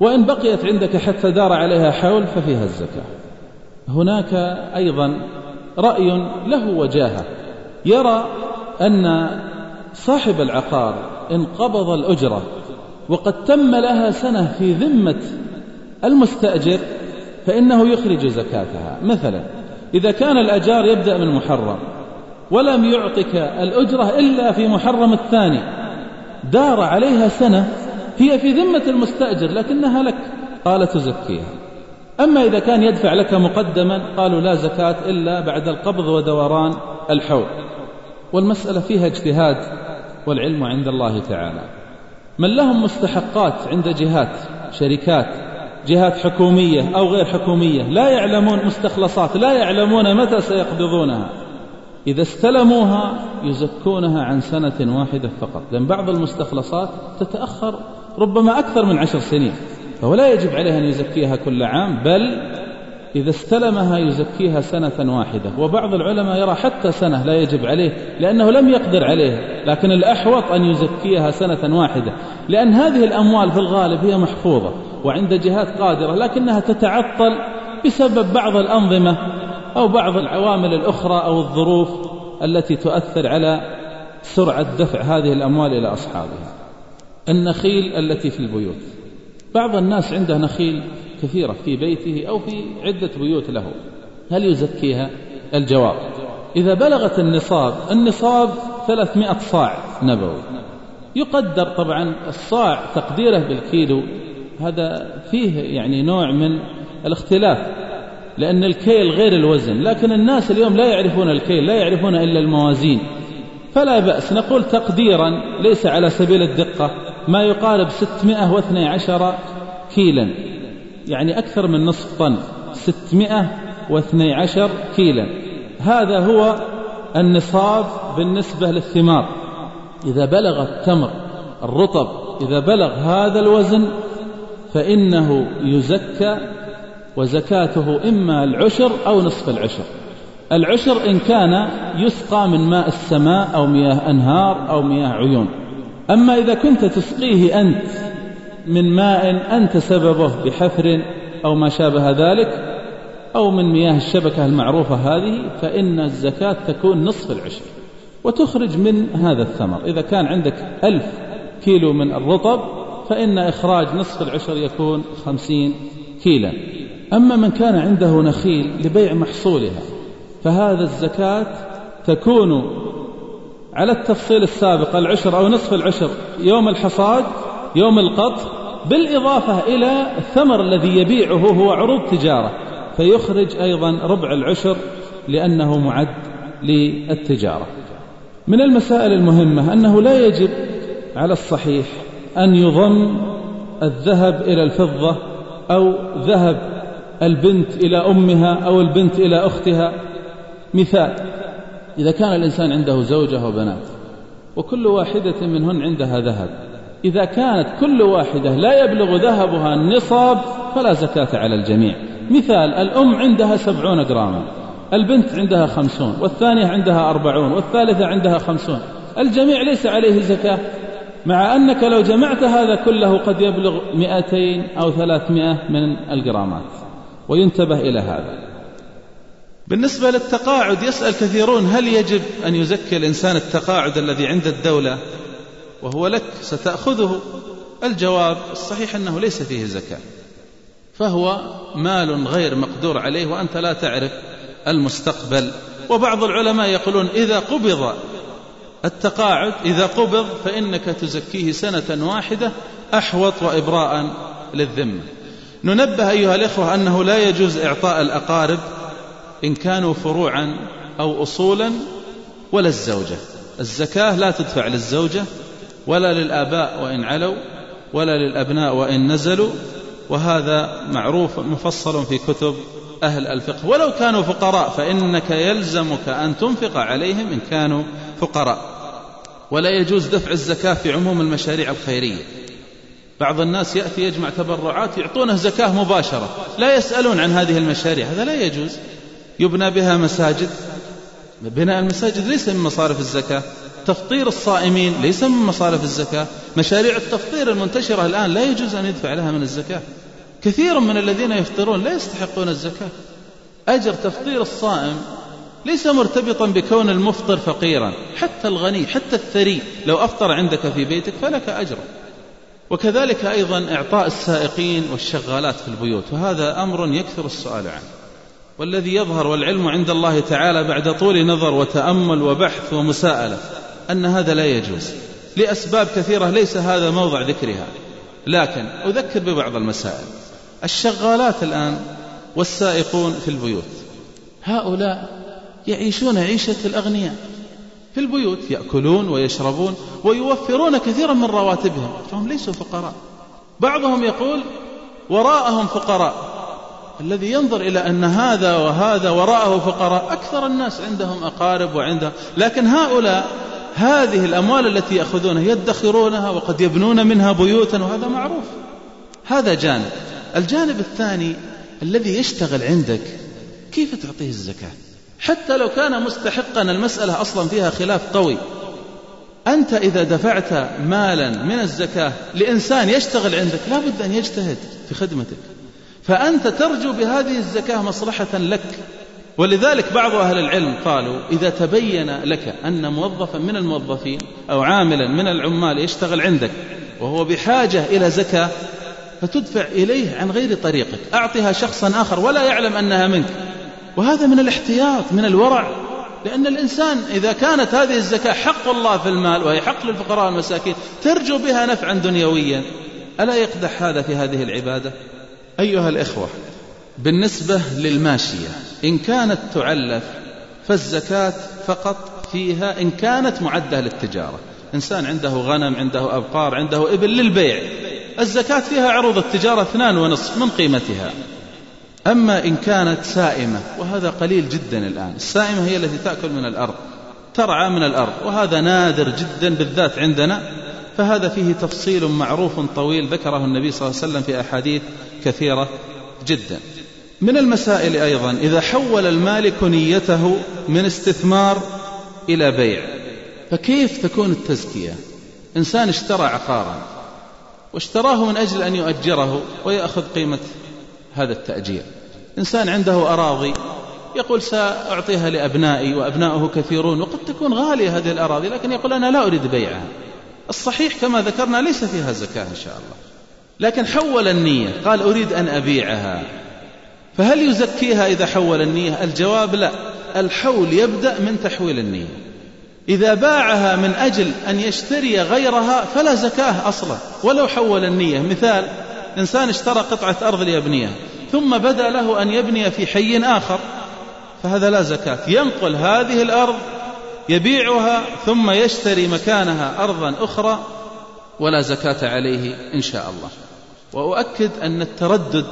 وإن بقيت عندك حتى دار عليها حول ففيها الزكاة. هناك أيضا رأي له وجاهة. يرى أن صاحب العقار إن قبض الأجرة وقد تم لها سنة في ذمة المستأجر فإنه يخرج زكاتها. مثلا إذا كان الأجار يبدأ من محرم ولم يعطك الأجرة إلا في محرم الثاني دار عليها سنة هي في ذمة المستأجر لكنها لك قال تزكيها. أما إذا كان يدفع لك مقدما قالوا لا زكاة إلا بعد القبض ودوران الحول. والمسألة فيها اجتهاد والعلم عند الله تعالى. من لهم مستحقات عند جهات شركات جهات حكومية أو غير حكومية لا يعلمون مستخلصات لا يعلمون متى سيقبضونها. إذا استلموها يزكونها عن سنة واحدة فقط لأن بعض المستخلصات تتأخر ربما أكثر من عشر سنين فهو لا يجب عليه أن يزكيها كل عام بل إذا استلمها يزكيها سنة واحدة. وبعض العلماء يرى حتى سنة لا يجب عليه لأنه لم يقدر عليها لكن الأحوط أن يزكيها سنة واحدة. لأن هذه الأموال في الغالب هي محفوظة وعند جهات قادرة لكنها تتعطل بسبب بعض الأنظمة أو بعض العوامل الأخرى أو الظروف التي تؤثر على سرعة دفع هذه الأموال إلى أصحابها. النخيل التي في البيوت. بعض الناس عنده نخيل كثيرة في بيته أو في عدة بيوت له. هل يزكيها؟ الجواب. إذا بلغت النصاب النصاب 300 صاع نبوي. يقدر طبعا الصاع تقديره بالكيلو. هذا فيه يعني نوع من الاختلاف لأن الكيل غير الوزن. لكن الناس اليوم لا يعرفون الكيل لا يعرفون إلا الموازين. فلا بأس نقول تقديرا ليس على سبيل الدقة ما يقارب 612 كيلا. يعني أكثر من نصف طن 612 كيلا هذا هو النصاب بالنسبة للثمار. إذا بلغ التمر الرطب إذا بلغ هذا الوزن فإنه يزكى وزكاته إما العشر أو نصف العشر. العشر إن كان يسقى من ماء السماء أو مياه أنهار أو مياه عيون. أما إذا كنت تسقيه أنت من ماء أنت سببه بحفر أو ما شابه ذلك أو من مياه الشبكة المعروفة هذه فإن الزكاة تكون نصف العشر وتخرج من هذا الثمر. إذا كان عندك ألف كيلو من الرطب فإن إخراج نصف العشر يكون خمسين كيلا. أما من كان عنده نخيل لبيع محصولها فهذا الزكاة تكون على التفصيل السابق العشر أو نصف العشر يوم الحصاد يوم القط بالإضافة إلى الثمر الذي يبيعه هو عروض تجارة فيخرج أيضا ربع العشر لأنه معد للتجارة. من المسائل المهمة أنه لا يجب على الصحيح أن يضم الذهب إلى الفضة أو ذهب البنت إلى أمها أو البنت إلى أختها. مثال إذا كان الإنسان عنده زوجة وبنات وكل واحدة منهن عندها ذهب إذا كانت كل واحدة لا يبلغ ذهبها النصاب فلا زكاة على الجميع. مثال الأم عندها سبعون جراما البنت عندها خمسون والثانية عندها أربعون والثالثة عندها خمسون. الجميع ليس عليه زكاة. مع أنك لو جمعت هذا كله قد يبلغ مئتين أو ثلاثمائة من الجرامات. وينتبه إلى هذا. بالنسبة للتقاعد يسأل كثيرون هل يجب أن يزكي الإنسان التقاعد الذي عند الدولة؟ وهو لك ستأخذه. الجواب الصحيح أنه ليس فيه زكاة. فهو مال غير مقدور عليه وأنت لا تعرف المستقبل. وبعض العلماء يقولون إذا قبض التقاعد إذا قبض فإنك تزكيه سنة واحدة أحوط وإبراء للذمة. ننبه أيها الإخوة أنه لا يجوز إعطاء الأقارب إن كانوا فروعا أو أصولا ولا الزوجة. الزكاة لا تدفع للزوجة ولا للآباء وإن علوا ولا للأبناء وإن نزلوا وهذا معروف مفصل في كتب أهل الفقه. ولو كانوا فقراء فإنك يلزمك أن تنفق عليهم إن كانوا فقراء. ولا يجوز دفع الزكاة في عموم المشاريع الخيرية. بعض الناس يأتي يجمع تبرعات يعطونه زكاة مباشرة لا يسألون عن هذه المشاريع هذا لا يجوز. يبنى بها مساجد. بناء المساجد ليس من مصارف الزكاة. تفطير الصائمين ليس من مصارف الزكاة. مشاريع التفطير المنتشرة الآن لا يجوز أن يدفع لها من الزكاة. كثير من الذين يفطرون لا يستحقون الزكاة. أجر تفطير الصائم ليس مرتبطا بكون المفطر فقيرا. حتى الغني حتى الثري لو أفطر عندك في بيتك فلك أجر. وكذلك أيضا إعطاء السائقين والشغالات في البيوت. وهذا أمر يكثر السؤال عنه. والذي يظهر والعلم عند الله تعالى بعد طول نظر وتأمل وبحث ومساءلة. أن هذا لا يجوز. لأسباب كثيرة ليس هذا موضع ذكرها. لكن أذكر ببعض المسائل. الشغالات الآن والسائقون في البيوت. هؤلاء يعيشون عيشة الأغنياء. في البيوت يأكلون ويشربون ويوفرون كثيرا من رواتبهم. فهم ليسوا فقراء. بعضهم يقول وراءهم فقراء. الذي ينظر إلى أن هذا وهذا وراءه فقراء أكثر الناس عندهم أقارب وعندهم. لكن هؤلاء هذه الأموال التي يأخذونها يدخرونها وقد يبنون منها بيوتا وهذا معروف. هذا جانب. الجانب الثاني الذي يشتغل عندك كيف تعطيه الزكاة؟ حتى لو كان مستحقا المسألة أصلا فيها خلاف قوي. أنت إذا دفعت مالا من الزكاة لإنسان يشتغل عندك لا بد أن يجتهد في خدمتك. فأنت ترجو بهذه الزكاة مصلحة لك. ولذلك بعض أهل العلم قالوا إذا تبين لك أن موظفا من الموظفين أو عاملا من العمال يشتغل عندك وهو بحاجة إلى زكاة فتدفع إليه عن غير طريقك أعطها شخصا آخر ولا يعلم أنها منك. وهذا من الاحتياط من الورع لأن الإنسان إذا كانت هذه الزكاة حق الله في المال وهي حق للفقراء والمساكين ترجو بها نفعا دنيويا. ألا يقدح هذا في هذه العبادة؟ أيها الإخوة بالنسبة للماشية إن كانت تعلف فالزكاة فقط فيها إن كانت معدة للتجارة. إنسان عنده غنم عنده أبقار عنده إبل للبيع. الزكاة فيها عروض التجارة اثنان ونصف من قيمتها. أما إن كانت سائمة وهذا قليل جدا الآن. السائمة هي التي تأكل من الأرض ترعى من الأرض وهذا نادر جدا بالذات عندنا. فهذا فيه تفصيل معروف طويل ذكره النبي صلى الله عليه وسلم في أحاديث كثيرة جدا. من المسائل أيضا إذا حول المالك نيته من استثمار إلى بيع فكيف تكون التزكية؟ إنسان اشترى عقارا واشتراه من أجل أن يؤجره ويأخذ قيمة هذا التأجير. إنسان عنده أراضي يقول سأعطيها لأبنائي وأبنائه كثيرون وقد تكون غالية هذه الأراضي لكن يقول أنا لا أريد بيعها. الصحيح كما ذكرنا ليس فيها زكاة إن شاء الله. لكن حول النية قال أريد أن أبيعها. فهل يزكيها إذا حول النية؟ الجواب لا. الحول يبدأ من تحويل النية. إذا باعها من أجل أن يشتري غيرها فلا زكاة أصلا. ولو حول النية. مثال إنسان اشترى قطعة أرض ليبنيها ثم بدأ له أن يبني في حي آخر فهذا لا زكاة. ينقل هذه الأرض يبيعها ثم يشتري مكانها أرضا أخرى ولا زكاة عليه إن شاء الله. وأؤكد أن التردد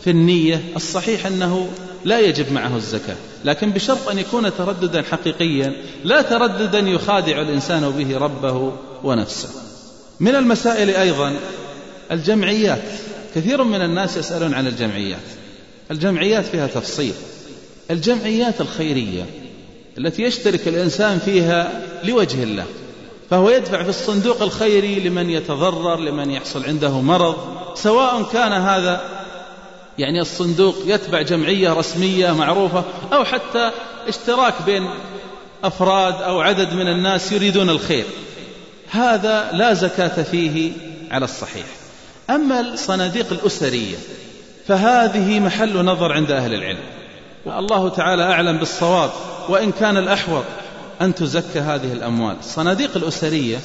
في النية الصحيح أنه لا يجب معه الزكاة لكن بشرط أن يكون ترددا حقيقيا لا ترددا يخادع الإنسان به ربه ونفسه. من المسائل أيضا الجمعيات. كثير من الناس يسألون عن الجمعيات. الجمعيات فيها تفصيل. الجمعيات الخيرية التي يشترك الإنسان فيها لوجه الله فهو يدفع في الصندوق الخيري لمن يتضرر لمن يحصل عنده مرض سواء كان هذا يعني الصندوق يتبع جمعية رسمية معروفة أو حتى اشتراك بين أفراد أو عدد من الناس يريدون الخير. هذا لا زكاة فيه على الصحيح. أما الصناديق الأسرية فهذه محل نظر عند أهل العلم. الله تعالى أعلم بالصواب وإن كان الأحوط أن تزكى هذه الأموال. الصناديق الأسرية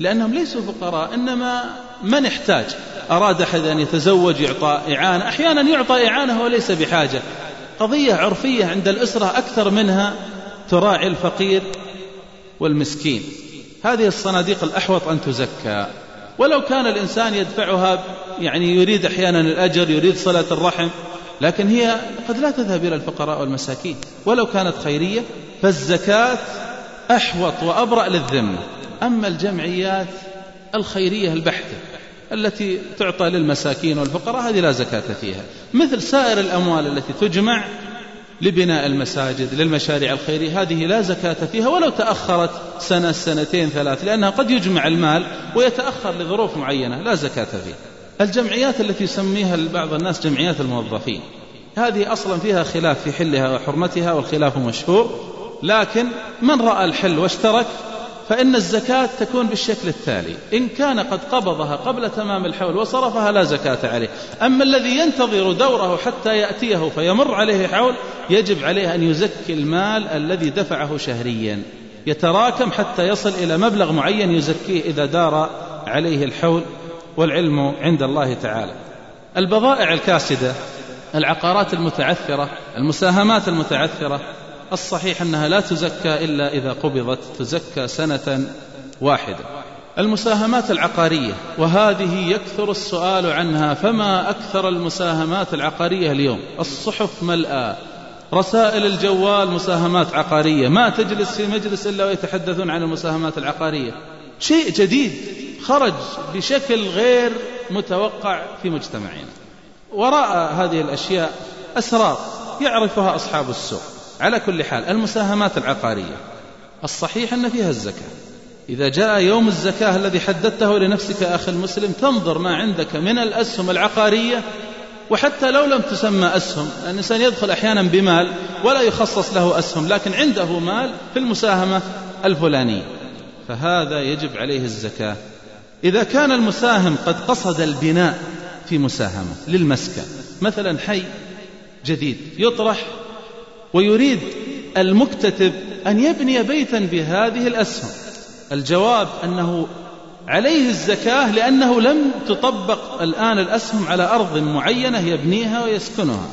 لأنهم ليسوا فقراء إنما من احتاج؟ أراد أحد أن يتزوج يعطى إعانة. أحيانا يعطى إعانة وليس بحاجة. قضية عرفية عند الأسرة أكثر منها تراعي الفقير والمسكين. هذه الصناديق الأحوط أن تزكى. ولو كان الإنسان يدفعها يعني يريد أحيانا الأجر يريد صلة الرحم لكن هي قد لا تذهب إلى الفقراء والمساكين. ولو كانت خيرية فالزكاة أحوط وأبرأ للذمة. أما الجمعيات الخيرية البحتة. التي تعطى للمساكين والفقراء هذه لا زكاة فيها. مثل سائر الأموال التي تجمع لبناء المساجد للمشاريع الخيرية هذه لا زكاة فيها ولو تأخرت سنة سنتين ثلاث لأنها قد يجمع المال ويتأخر لظروف معينة لا زكاة فيها. الجمعيات التي يسميها بعض الناس جمعيات الموظفين هذه أصلا فيها خلاف في حلها وحرمتها والخلاف مشهور. لكن من رأى الحل واشترك فإن الزكاة تكون بالشكل التالي. إن كان قد قبضها قبل تمام الحول وصرفها لا زكاة عليه. أما الذي ينتظر دوره حتى يأتيه فيمر عليه حول يجب عليه أن يزكي المال الذي دفعه شهريا. يتراكم حتى يصل إلى مبلغ معين يزكيه إذا دار عليه الحول والعلم عند الله تعالى. البضائع الكاسدة العقارات المتعثرة المساهمات المتعثرة الصحيح أنها لا تزكى إلا إذا قبضت تزكى سنة واحدة. المساهمات العقارية وهذه يكثر السؤال عنها فما أكثر المساهمات العقارية اليوم؟ الصحف ملأى رسائل الجوال مساهمات عقارية ما تجلس في مجلس إلا ويتحدثون عن المساهمات العقارية. شيء جديد خرج بشكل غير متوقع في مجتمعنا. وراء هذه الأشياء أسرار يعرفها أصحاب السوق. على كل حال المساهمات العقارية. الصحيح أن فيها الزكاة. إذا جاء يوم الزكاة الذي حددته لنفسك أخي المسلم تنظر ما عندك من الأسهم العقارية وحتى لو لم تسمى أسهم الإنسان يدخل أحيانا بمال ولا يخصص له أسهم لكن عنده مال في المساهمة الفلانية. فهذا يجب عليه الزكاة. إذا كان المساهم قد قصد البناء في مساهمة للمسكن مثلا حي جديد يطرح ويريد المكتتب أن يبني بيتا بهذه الأسهم الجواب أنه عليه الزكاة لأنه لم تطبق الآن الأسهم على أرض معينة يبنيها ويسكنها.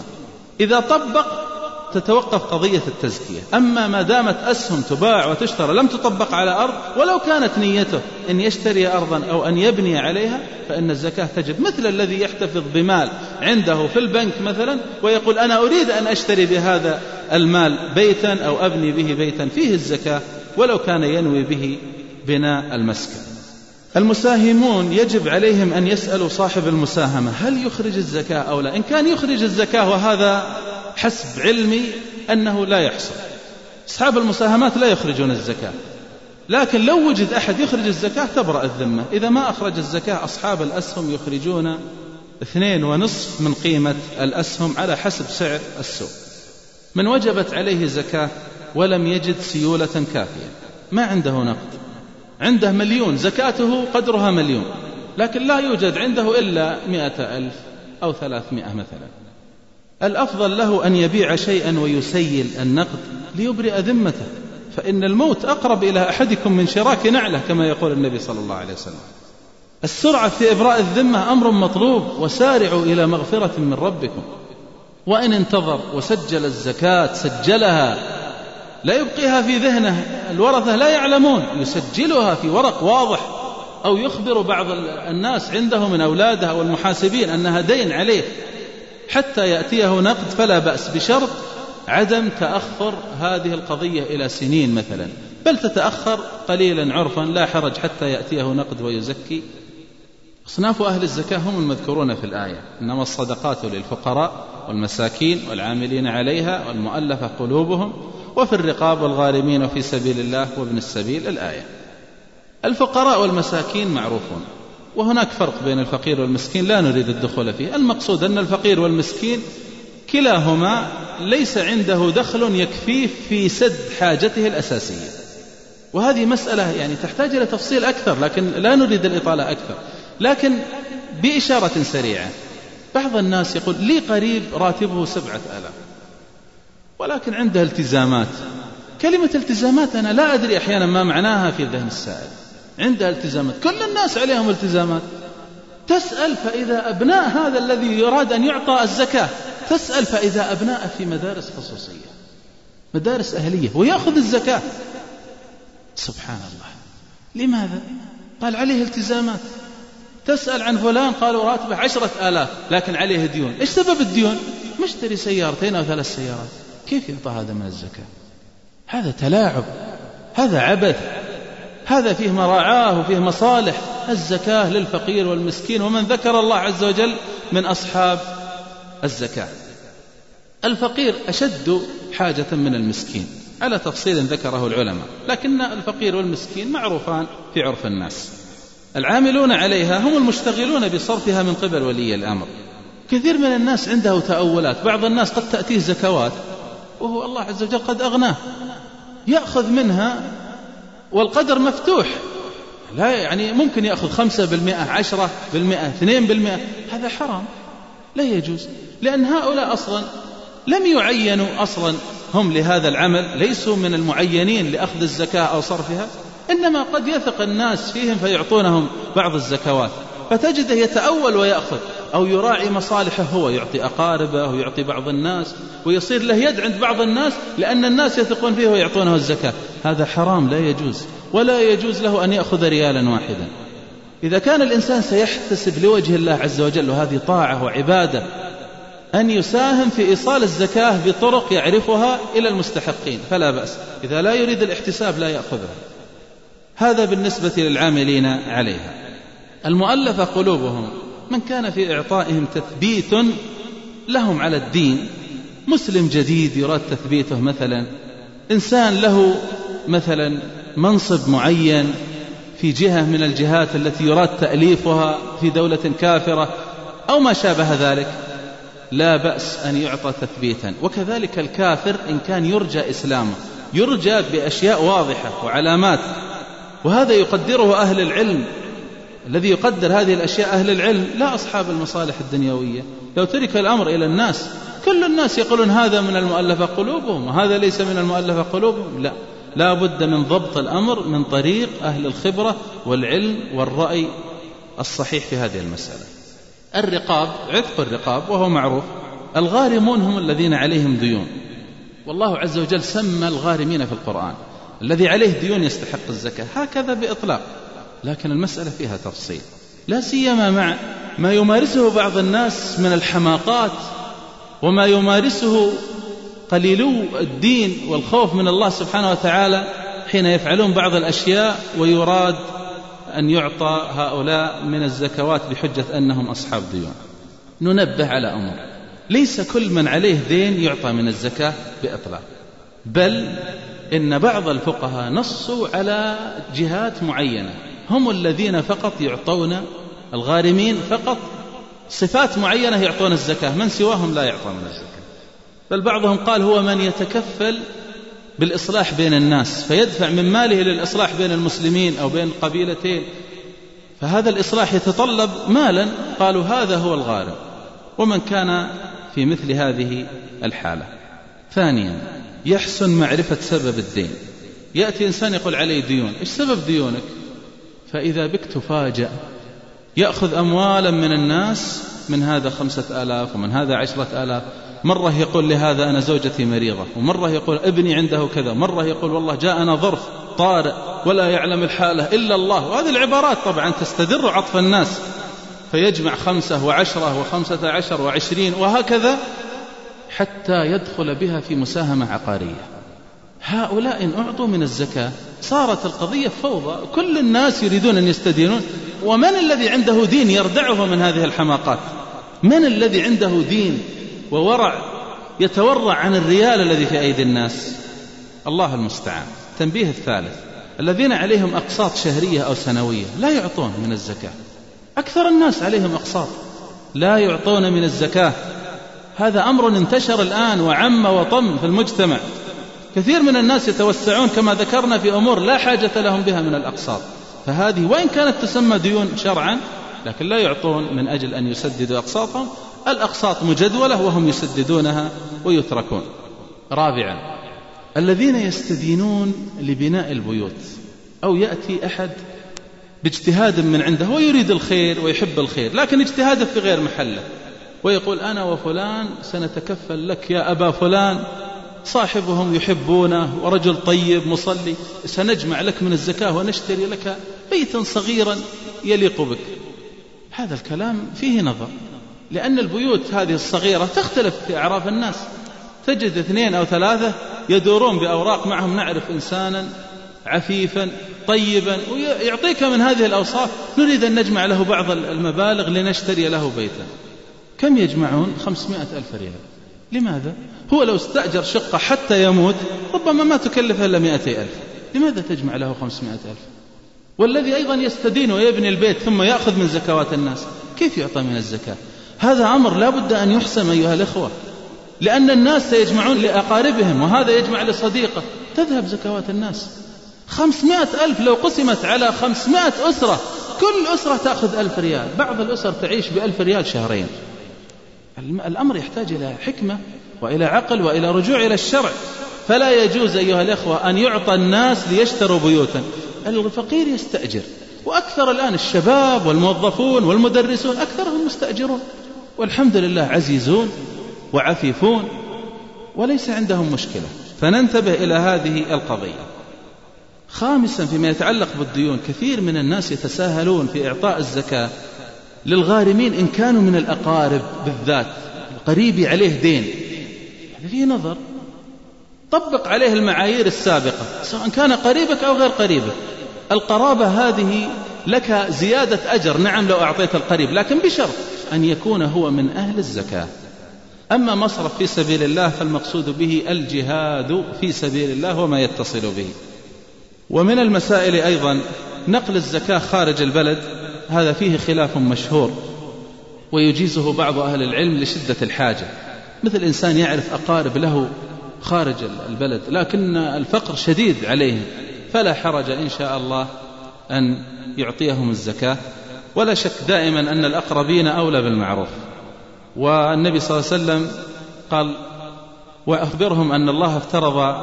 إذا طبق تتوقف قضية التزكية. أما ما دامت أسهم تباع وتشترى لم تطبق على أرض ولو كانت نيته أن يشتري أرضا أو أن يبني عليها فإن الزكاة تجب. مثل الذي يحتفظ بمال عنده في البنك مثلا ويقول أنا أريد أن أشتري بهذا المال بيتا أو أبني به بيتا فيه الزكاة ولو كان ينوي به بناء المسكن. المساهمون يجب عليهم أن يسألوا صاحب المساهمة هل يخرج الزكاة أو لا؟ إن كان يخرج الزكاة وهذا حسب علمي أنه لا يحصل. أصحاب المساهمات لا يخرجون الزكاة. لكن لو وجد أحد يخرج الزكاة تبرأ الذمة. إذا ما أخرج الزكاة أصحاب الأسهم يخرجون اثنين ونصف من قيمة الأسهم على حسب سعر السوق. من وجبت عليه زكاة ولم يجد سيولة كافية. ما عنده نقد. عنده مليون. زكاته قدرها مليون. لكن لا يوجد عنده إلا مئة ألف أو ثلاثمائة مثلا. الأفضل له أن يبيع شيئا ويسيل النقد ليبرئ ذمته. فإن الموت أقرب إلى أحدكم من شراك نعلة كما يقول النبي صلى الله عليه وسلم. السرعة في إبراء الذمة أمر مطلوب وسارعوا إلى مغفرة من ربكم. وإن انتظر وسجل الزكاة سجلها. لا يبقيها في ذهنه. الورثة لا يعلمون. يسجلها في ورق واضح. أو يخبر بعض الناس عنده من أولاده أو المحاسبين أنها دين عليه. حتى يأتيه نقد فلا بأس بشرط عدم تأخر هذه القضية إلى سنين مثلا. بل تتأخر قليلا عرفا. لا حرج حتى يأتيه نقد ويزكي. أصناف أهل الزكاة هم المذكورون في الآية. إنما الصدقات للفقراء. والمساكين والعاملين عليها والمؤلفة قلوبهم وفي الرقاب والغارمين في سبيل الله وابن السبيل الآية. الفقراء والمساكين معروفون وهناك فرق بين الفقير والمسكين لا نريد الدخول فيه. المقصود أن الفقير والمسكين كلاهما ليس عنده دخل يكفيه في سد حاجته الأساسية. وهذه مسألة يعني تحتاج إلى تفصيل أكثر لكن لا نريد الإطالة أكثر. لكن بإشارة سريعة بعض الناس يقول لي قريب راتبه سبعة آلاف ولكن عنده التزامات. كلمة التزامات أنا لا أدري أحيانا ما معناها في ذهن السائل. عندها التزامات. كل الناس عليهم التزامات. تسأل فإذا أبناء هذا الذي يراد أن يعطى الزكاة تسأل فإذا أبناء في مدارس خصوصية مدارس أهلية ويأخذ الزكاة. سبحان الله. لماذا؟ قال عليه التزامات. تسأل عن فلان قالوا راتبه عشرة آلاف لكن عليه ديون. إيش سبب الديون؟ مشتري سيارتين أو ثلاث سيارات. كيف يعطى هذا من الزكاة؟ هذا تلاعب هذا عبث هذا فيه مراعاه وفيه مصالح. الزكاة للفقير والمسكين ومن ذكر الله عز وجل من أصحاب الزكاة. الفقير أشد حاجة من المسكين على تفصيل ذكره العلماء لكن الفقير والمسكين معروفان في عرف الناس. العاملون عليها هم المشتغلون بصرفها من قبل ولي الأمر. كثير من الناس عنده تأولات بعض الناس قد تأتيه زكوات وهو الله عز وجل قد أغناه. يأخذ منها والقدر مفتوح. لا يعني ممكن يأخذ خمسة بالمئة عشرة بالمئة اثنين بالمئة. هذا حرام. لا يجوز. لأن هؤلاء أصلا لم يعينوا أصلا هم لهذا العمل ليسوا من المعينين لأخذ الزكاة أو صرفها. إنما قد يثق الناس فيهم فيعطونهم بعض الزكوات فتجده يتأول ويأخذ أو يراعي مصالحه هو يعطي أقاربه ويعطي بعض الناس ويصير له يد عند بعض الناس لأن الناس يثقون فيه ويعطونه الزكاة. هذا حرام لا يجوز ولا يجوز له أن يأخذ ريالا واحدا. إذا كان الإنسان سيحتسب لوجه الله عز وجل وهذه طاعة وعبادة أن يساهم في إيصال الزكاة بطرق يعرفها إلى المستحقين فلا بأس. إذا لا يريد الاحتساب لا يأخذها. هذا بالنسبة للعاملين عليها. المؤلفة قلوبهم من كان في إعطائهم تثبيت لهم على الدين مسلم جديد يراد تثبيته مثلا إنسان له مثلا منصب معين في جهة من الجهات التي يراد تأليفها في دولة كافرة أو ما شابه ذلك لا بأس أن يعطى تثبيتا. وكذلك الكافر إن كان يرجى إسلامه يرجى بأشياء واضحة وعلامات وهذا يقدره أهل العلم. الذي يقدر هذه الأشياء أهل العلم لا أصحاب المصالح الدنيوية. لو ترك الأمر إلى الناس كل الناس يقولون هذا من المؤلفة قلوبهم وهذا ليس من المؤلفة قلوبهم. لا. لا بد من ضبط الأمر من طريق أهل الخبرة والعلم والرأي الصحيح في هذه المسألة. الرقاب عتق الرقاب وهو معروف. الغارمون هم الذين عليهم ديون. والله عز وجل سمى الغارمين في القرآن. الذي عليه ديون يستحق الزكاة. هكذا بإطلاق. لكن المسألة فيها تفصيل. لا سيما مع ما يمارسه بعض الناس من الحماقات وما يمارسه قليلو الدين والخوف من الله سبحانه وتعالى حين يفعلون بعض الأشياء ويراد أن يعطى هؤلاء من الزكوات بحجة أنهم أصحاب ديون. ننبه على امور ليس كل من عليه دين يعطى من الزكاة بإطلاق. بل إن بعض الفقهاء نصوا على جهات معينة. هم الذين فقط يعطون الغارمين فقط صفات معينة يعطون الزكاة. من سواهم لا يعطى من الزكاة. بل بعضهم قال هو من يتكفل بالإصلاح بين الناس فيدفع من ماله للإصلاح بين المسلمين أو بين القبيلتين فهذا الإصلاح يتطلب مالا قالوا هذا هو الغارم. ومن كان في مثل هذه الحالة. ثانيا يحسن معرفة سبب الدين. يأتي إنسان يقول علي ديون إيش سبب ديونك؟ فإذا بك تفاجأ. يأخذ أموالا من الناس من هذا خمسة آلاف ومن هذا عشرة آلاف. مرة يقول لهذا أنا زوجتي مريضة ومرة يقول ابني عنده كذا مرة يقول والله جاءنا ظرف طارئ ولا يعلم الحالة إلا الله. وهذه العبارات طبعا تستدر عطف الناس. فيجمع خمسة وعشرة وخمسة عشر وعشرين وهكذا حتى يدخل بها في مساهمة عقارية. هؤلاء إن أعطوا من الزكاة صارت القضية فوضى كل الناس يريدون أن يستدينون. ومن الذي عنده دين يردعه من هذه الحماقات؟ من الذي عنده دين وورع يتورع عن الريال الذي في أيدي الناس؟ الله المستعان. تنبيه الثالث الذين عليهم أقساط شهرية أو سنوية لا يعطون من الزكاة. أكثر الناس عليهم أقساط. لا يعطون من الزكاة. هذا أمر انتشر الآن وعم وطم في المجتمع. كثير من الناس يتوسعون كما ذكرنا في أمور لا حاجة لهم بها من الأقساط. فهذه وإن كانت تسمى ديون شرعا لكن لا يعطون من أجل أن يسددوا أقساطهم. الأقساط مجدولة وهم يسددونها ويتركون. رابعا الذين يستدينون لبناء البيوت أو يأتي أحد باجتهاد من عنده ويريد الخير ويحب الخير لكن اجتهاده في غير محله. ويقول أنا وفلان سنتكفل لك يا أبا فلان صاحبهم يحبونه ورجل طيب مصلي سنجمع لك من الزكاة ونشتري لك بيتا صغيرا يليق بك. هذا الكلام فيه نظر لأن البيوت هذه الصغيرة تختلف في أعراف الناس. تجد اثنين أو ثلاثة يدورون بأوراق معهم نعرف إنسانا عفيفا طيبا ويعطيك من هذه الأوصاف نريد أن نجمع له بعض المبالغ لنشتري له بيتا. كم يجمعون؟ خمسمائة ألف ريال. لماذا؟ هو لو استأجر شقة حتى يموت ربما ما تكلف إلا مئتي ألف. لماذا تجمع له خمسمائة ألف؟ والذي أيضا يستدين ويبني البيت ثم يأخذ من زكوات الناس كيف يعطى من الزكاة؟ هذا أمر لا بد أن يحسم أيها الإخوة لأن الناس سيجمعون لأقاربهم وهذا يجمع لصديقه. تذهب زكوات الناس. خمسمائة ألف لو قسمت على خمسمائة أسرة كل أسرة تأخذ ألف ريال. بعض الأسر تعيش بألف ريال شهرين. الأمر يحتاج إلى حكمة وإلى عقل وإلى رجوع إلى الشرع. فلا يجوز أيها الإخوة أن يعطى الناس ليشتروا بيوتا. الفقير يستأجر. وأكثر الآن الشباب والموظفون والمدرسون أكثرهم مستأجرون. والحمد لله عزيزون وعفيفون وليس عندهم مشكلة. فننتبه إلى هذه القضية. خامسا فيما يتعلق بالديون كثير من الناس يتساهلون في إعطاء الزكاة. للغارمين إن كانوا من الأقارب بالذات. قريبي عليه دين. هذا فيه نظر. طبق عليه المعايير السابقة سواء كان قريبك أو غير قريبك. القرابة هذه لك زيادة أجر. نعم لو أعطيت القريب لكن بشرط أن يكون هو من أهل الزكاة. أما مصرف في سبيل الله فالمقصود به الجهاد في سبيل الله وما يتصل به. ومن المسائل أيضا نقل الزكاة خارج البلد. هذا فيه خلاف مشهور ويجيزه بعض أهل العلم لشدة الحاجة. مثل إنسان يعرف أقارب له خارج البلد لكن الفقر شديد عليهم فلا حرج إن شاء الله أن يعطيهم الزكاة. ولا شك دائما أن الأقربين أولى بالمعروف. والنبي صلى الله عليه وسلم قال وأخبرهم أن الله افترض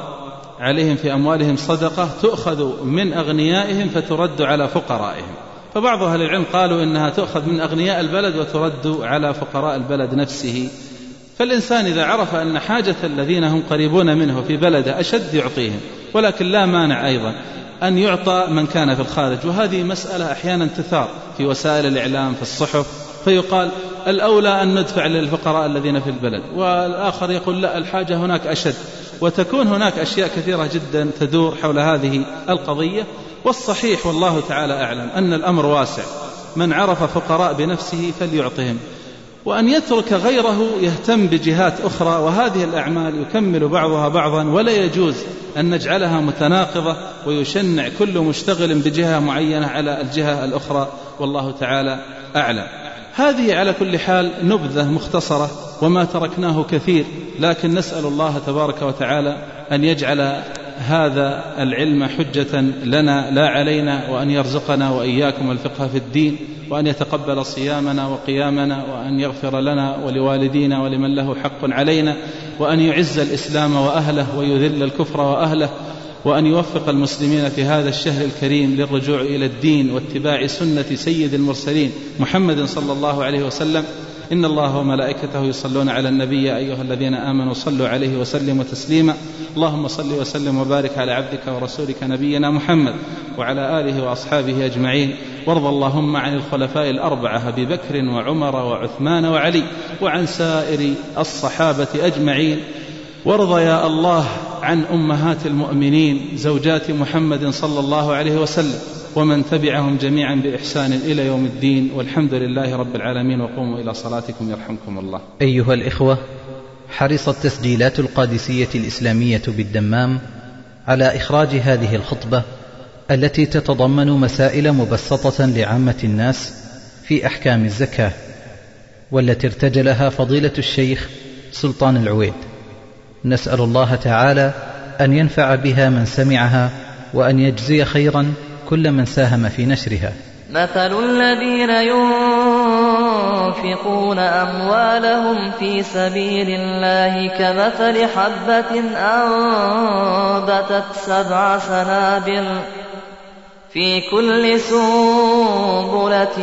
عليهم في أموالهم صدقة تؤخذ من أغنيائهم فترد على فقرائهم. فبعض أهل العلم قالوا إنها تؤخذ من أغنياء البلد وترد على فقراء البلد نفسه. فالإنسان إذا عرف أن حاجة الذين هم قريبون منه في بلده أشد يعطيهم ولكن لا مانع أيضا أن يعطى من كان في الخارج. وهذه مسألة أحيانا تثار في وسائل الإعلام في الصحف. فيقال الأولى أن ندفع للفقراء الذين في البلد والآخر يقول لا الحاجة هناك أشد. وتكون هناك أشياء كثيرة جدا تدور حول هذه القضية. والصحيح والله تعالى أعلم أن الأمر واسع. من عرف فقراء بنفسه فليعطهم وأن يترك غيره يهتم بجهات أخرى وهذه الأعمال يكمل بعضها بعضا ولا يجوز أن نجعلها متناقضة ويشنع كل مشتغل بجهة معينة على الجهة الأخرى. والله تعالى أعلم. هذه على كل حال نبذة مختصرة وما تركناه كثير لكن نسأل الله تبارك وتعالى أن يجعل هذا العلم حجة لنا لا علينا وأن يرزقنا وإياكم الفقه في الدين وأن يتقبل صيامنا وقيامنا وأن يغفر لنا ولوالدينا ولمن له حق علينا وأن يعز الإسلام وأهله ويذل الكفر وأهله وأن يوفق المسلمين في هذا الشهر الكريم للرجوع إلى الدين واتباع سنة سيد المرسلين محمد صلى الله عليه وسلم إن الله وملائكته يصلون على النبي أيها الذين آمنوا صلوا عليه وسلموا تسليما. اللهم صل وسلم وبارك على عبدك ورسولك نبينا محمد وعلى آله وأصحابه أجمعين. وارض اللهم عن الخلفاء الأربعة أبي بكر وعمر وعثمان وعلي وعن سائر الصحابة أجمعين. وارض يا الله عن أمهات المؤمنين زوجات محمد صلى الله عليه وسلم. ومن تبعهم جميعا بإحسان إلى يوم الدين والحمد لله رب العالمين وقوموا إلى صلاتكم يرحمكم الله. أيها الإخوة حرصت تسجيلات القادسية الإسلامية بالدمام على إخراج هذه الخطبة التي تتضمن مسائل مبسطة لعامة الناس في أحكام الزكاة والتي ارتجلها فضيلة الشيخ سلطان العويد نسأل الله تعالى أن ينفع بها من سمعها وأن يجزي خيرا كل من ساهم في نشرها. مثل الذين ينفقون أموالهم في سبيل الله كمثل حبة أنبتت سبع سنابل في كل سنبلة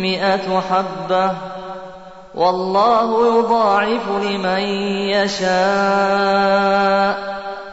مئة حبة. والله يضاعف لمن يشاء.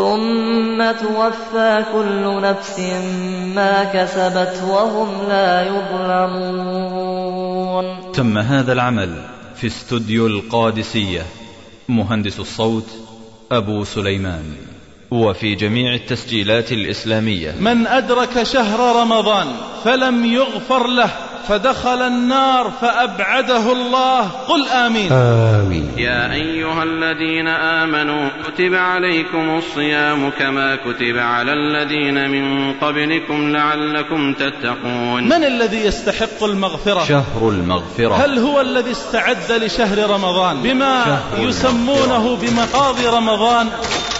ثم توفى كل نفس ما كسبت وهم لا يظلمون. تم هذا العمل في استوديو القادسية. مهندس الصوت أبو سليمان. وفي جميع التسجيلات الإسلامية. من أدرك شهر رمضان فلم يغفر له. فدخل النار فأبعده الله. قل آمين. آمين. يا أيها الذين آمنوا كتب عليكم الصيام كما كتب على الذين من قبلكم لعلكم تتقون. من الذي يستحق المغفرة؟ شهر المغفرة. هل هو الذي استعد لشهر رمضان؟ بما يسمونه بمقاضي رمضان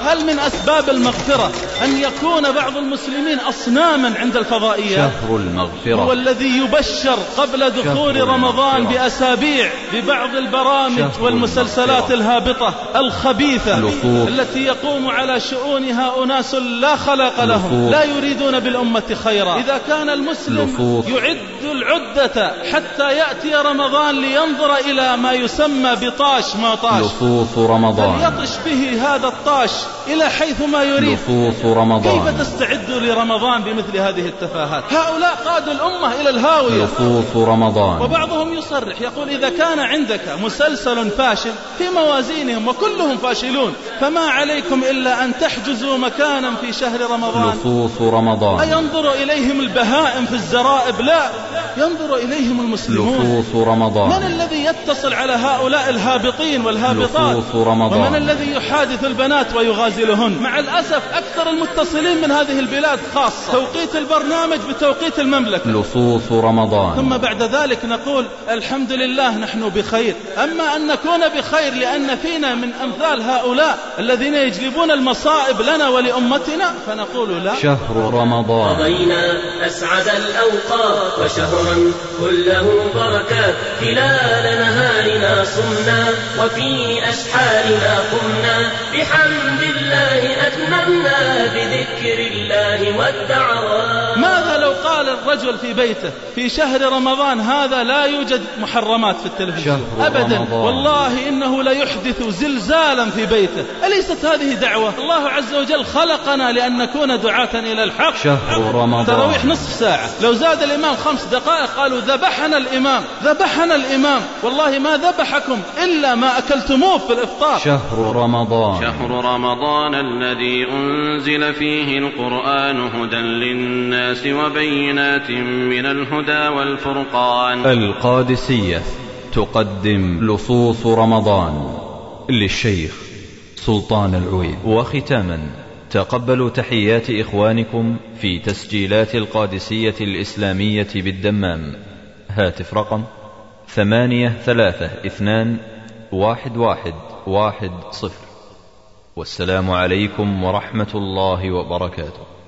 هل من أسباب المغفرة أن يكون بعض المسلمين أصناما عند الفضائيات شهر هو المغفرة الذي يبشر قبل دخول رمضان. بأسابيع ببعض البرامج والمسلسلات. الهابطة الخبيثة. التي يقوم على شؤونها أناس لا خلق لهم. لا يريدون بالأمة خيرا إذا كان المسلم. يعد العدة حتى يأتي رمضان لينظر إلى ما يسمى بطاش ما طاش لصوص رمضان فليطش به هذا الطاش إلى حيث ما يريد لصوص كيف رمضان تستعد لرمضان بمثل هذه التفاهات هؤلاء قادوا الأمة إلى الهاوية لصوص رمضان. وبعضهم يصرح يقول إذا كان عندك مسلسل فاشل في موازينهم وكلهم فاشلون فما عليكم إلا أن تحجزوا مكانا في شهر رمضان. لصوص رمضان. أينظر إليهم البهائم في الزرائب؟ لا. ينظر إليهم المسلمون. لصوص رمضان. من الذي يتصل على هؤلاء الهابطين والهابطات؟ لصوص رمضان. ومن الذي يحادث البنات ويغازلهن؟ مع الأسف أكثر المتصلين من هذه البلاد خاصة. توقيت البرنامج بتوقيت المملكة. لصوص رمضان. ثم بعد ذلك نقول الحمد لله نحن بخير. أما أن نكون بخير لأن فينا من أمثال هؤلاء الذين يجلبون المصائب لنا ولأمتنا فنقول لا. شهر رمضان. قضينا أسعد الأوقات وشهرا كله بركات. خلال نهارنا صمنا وفي أسحارنا قمنا. بحمد الله أتممنا بذكر الله والدعوات. الرجل في بيته في شهر رمضان هذا لا يوجد محرمات في التلفزيون. أبدا رمضان. والله إنه ليحدث زلزالا في بيته. أليست هذه دعوة؟ الله عز وجل خلقنا لأن نكون دعاة إلى الحق. شهر رمضان. تراويح نصف ساعة. لو زاد الإمام خمس دقائق قالوا ذبحنا الإمام ذبحنا الإمام. والله ما ذبحكم إلا ما أكلتموه في الإفطار. شهر رمضان. شهر رمضان الذي أنزل فيه القرآن هدى للناس وبينات من الهدى والفرقان. القادسية تقدم لصوص رمضان للشيخ سلطان العويد. وختاما تقبلوا تحيات إخوانكم في تسجيلات القادسية الإسلامية بالدمام. هاتف رقم ثمانية ثلاثة اثنان واحد واحد واحد صفر. والسلام عليكم ورحمة الله وبركاته.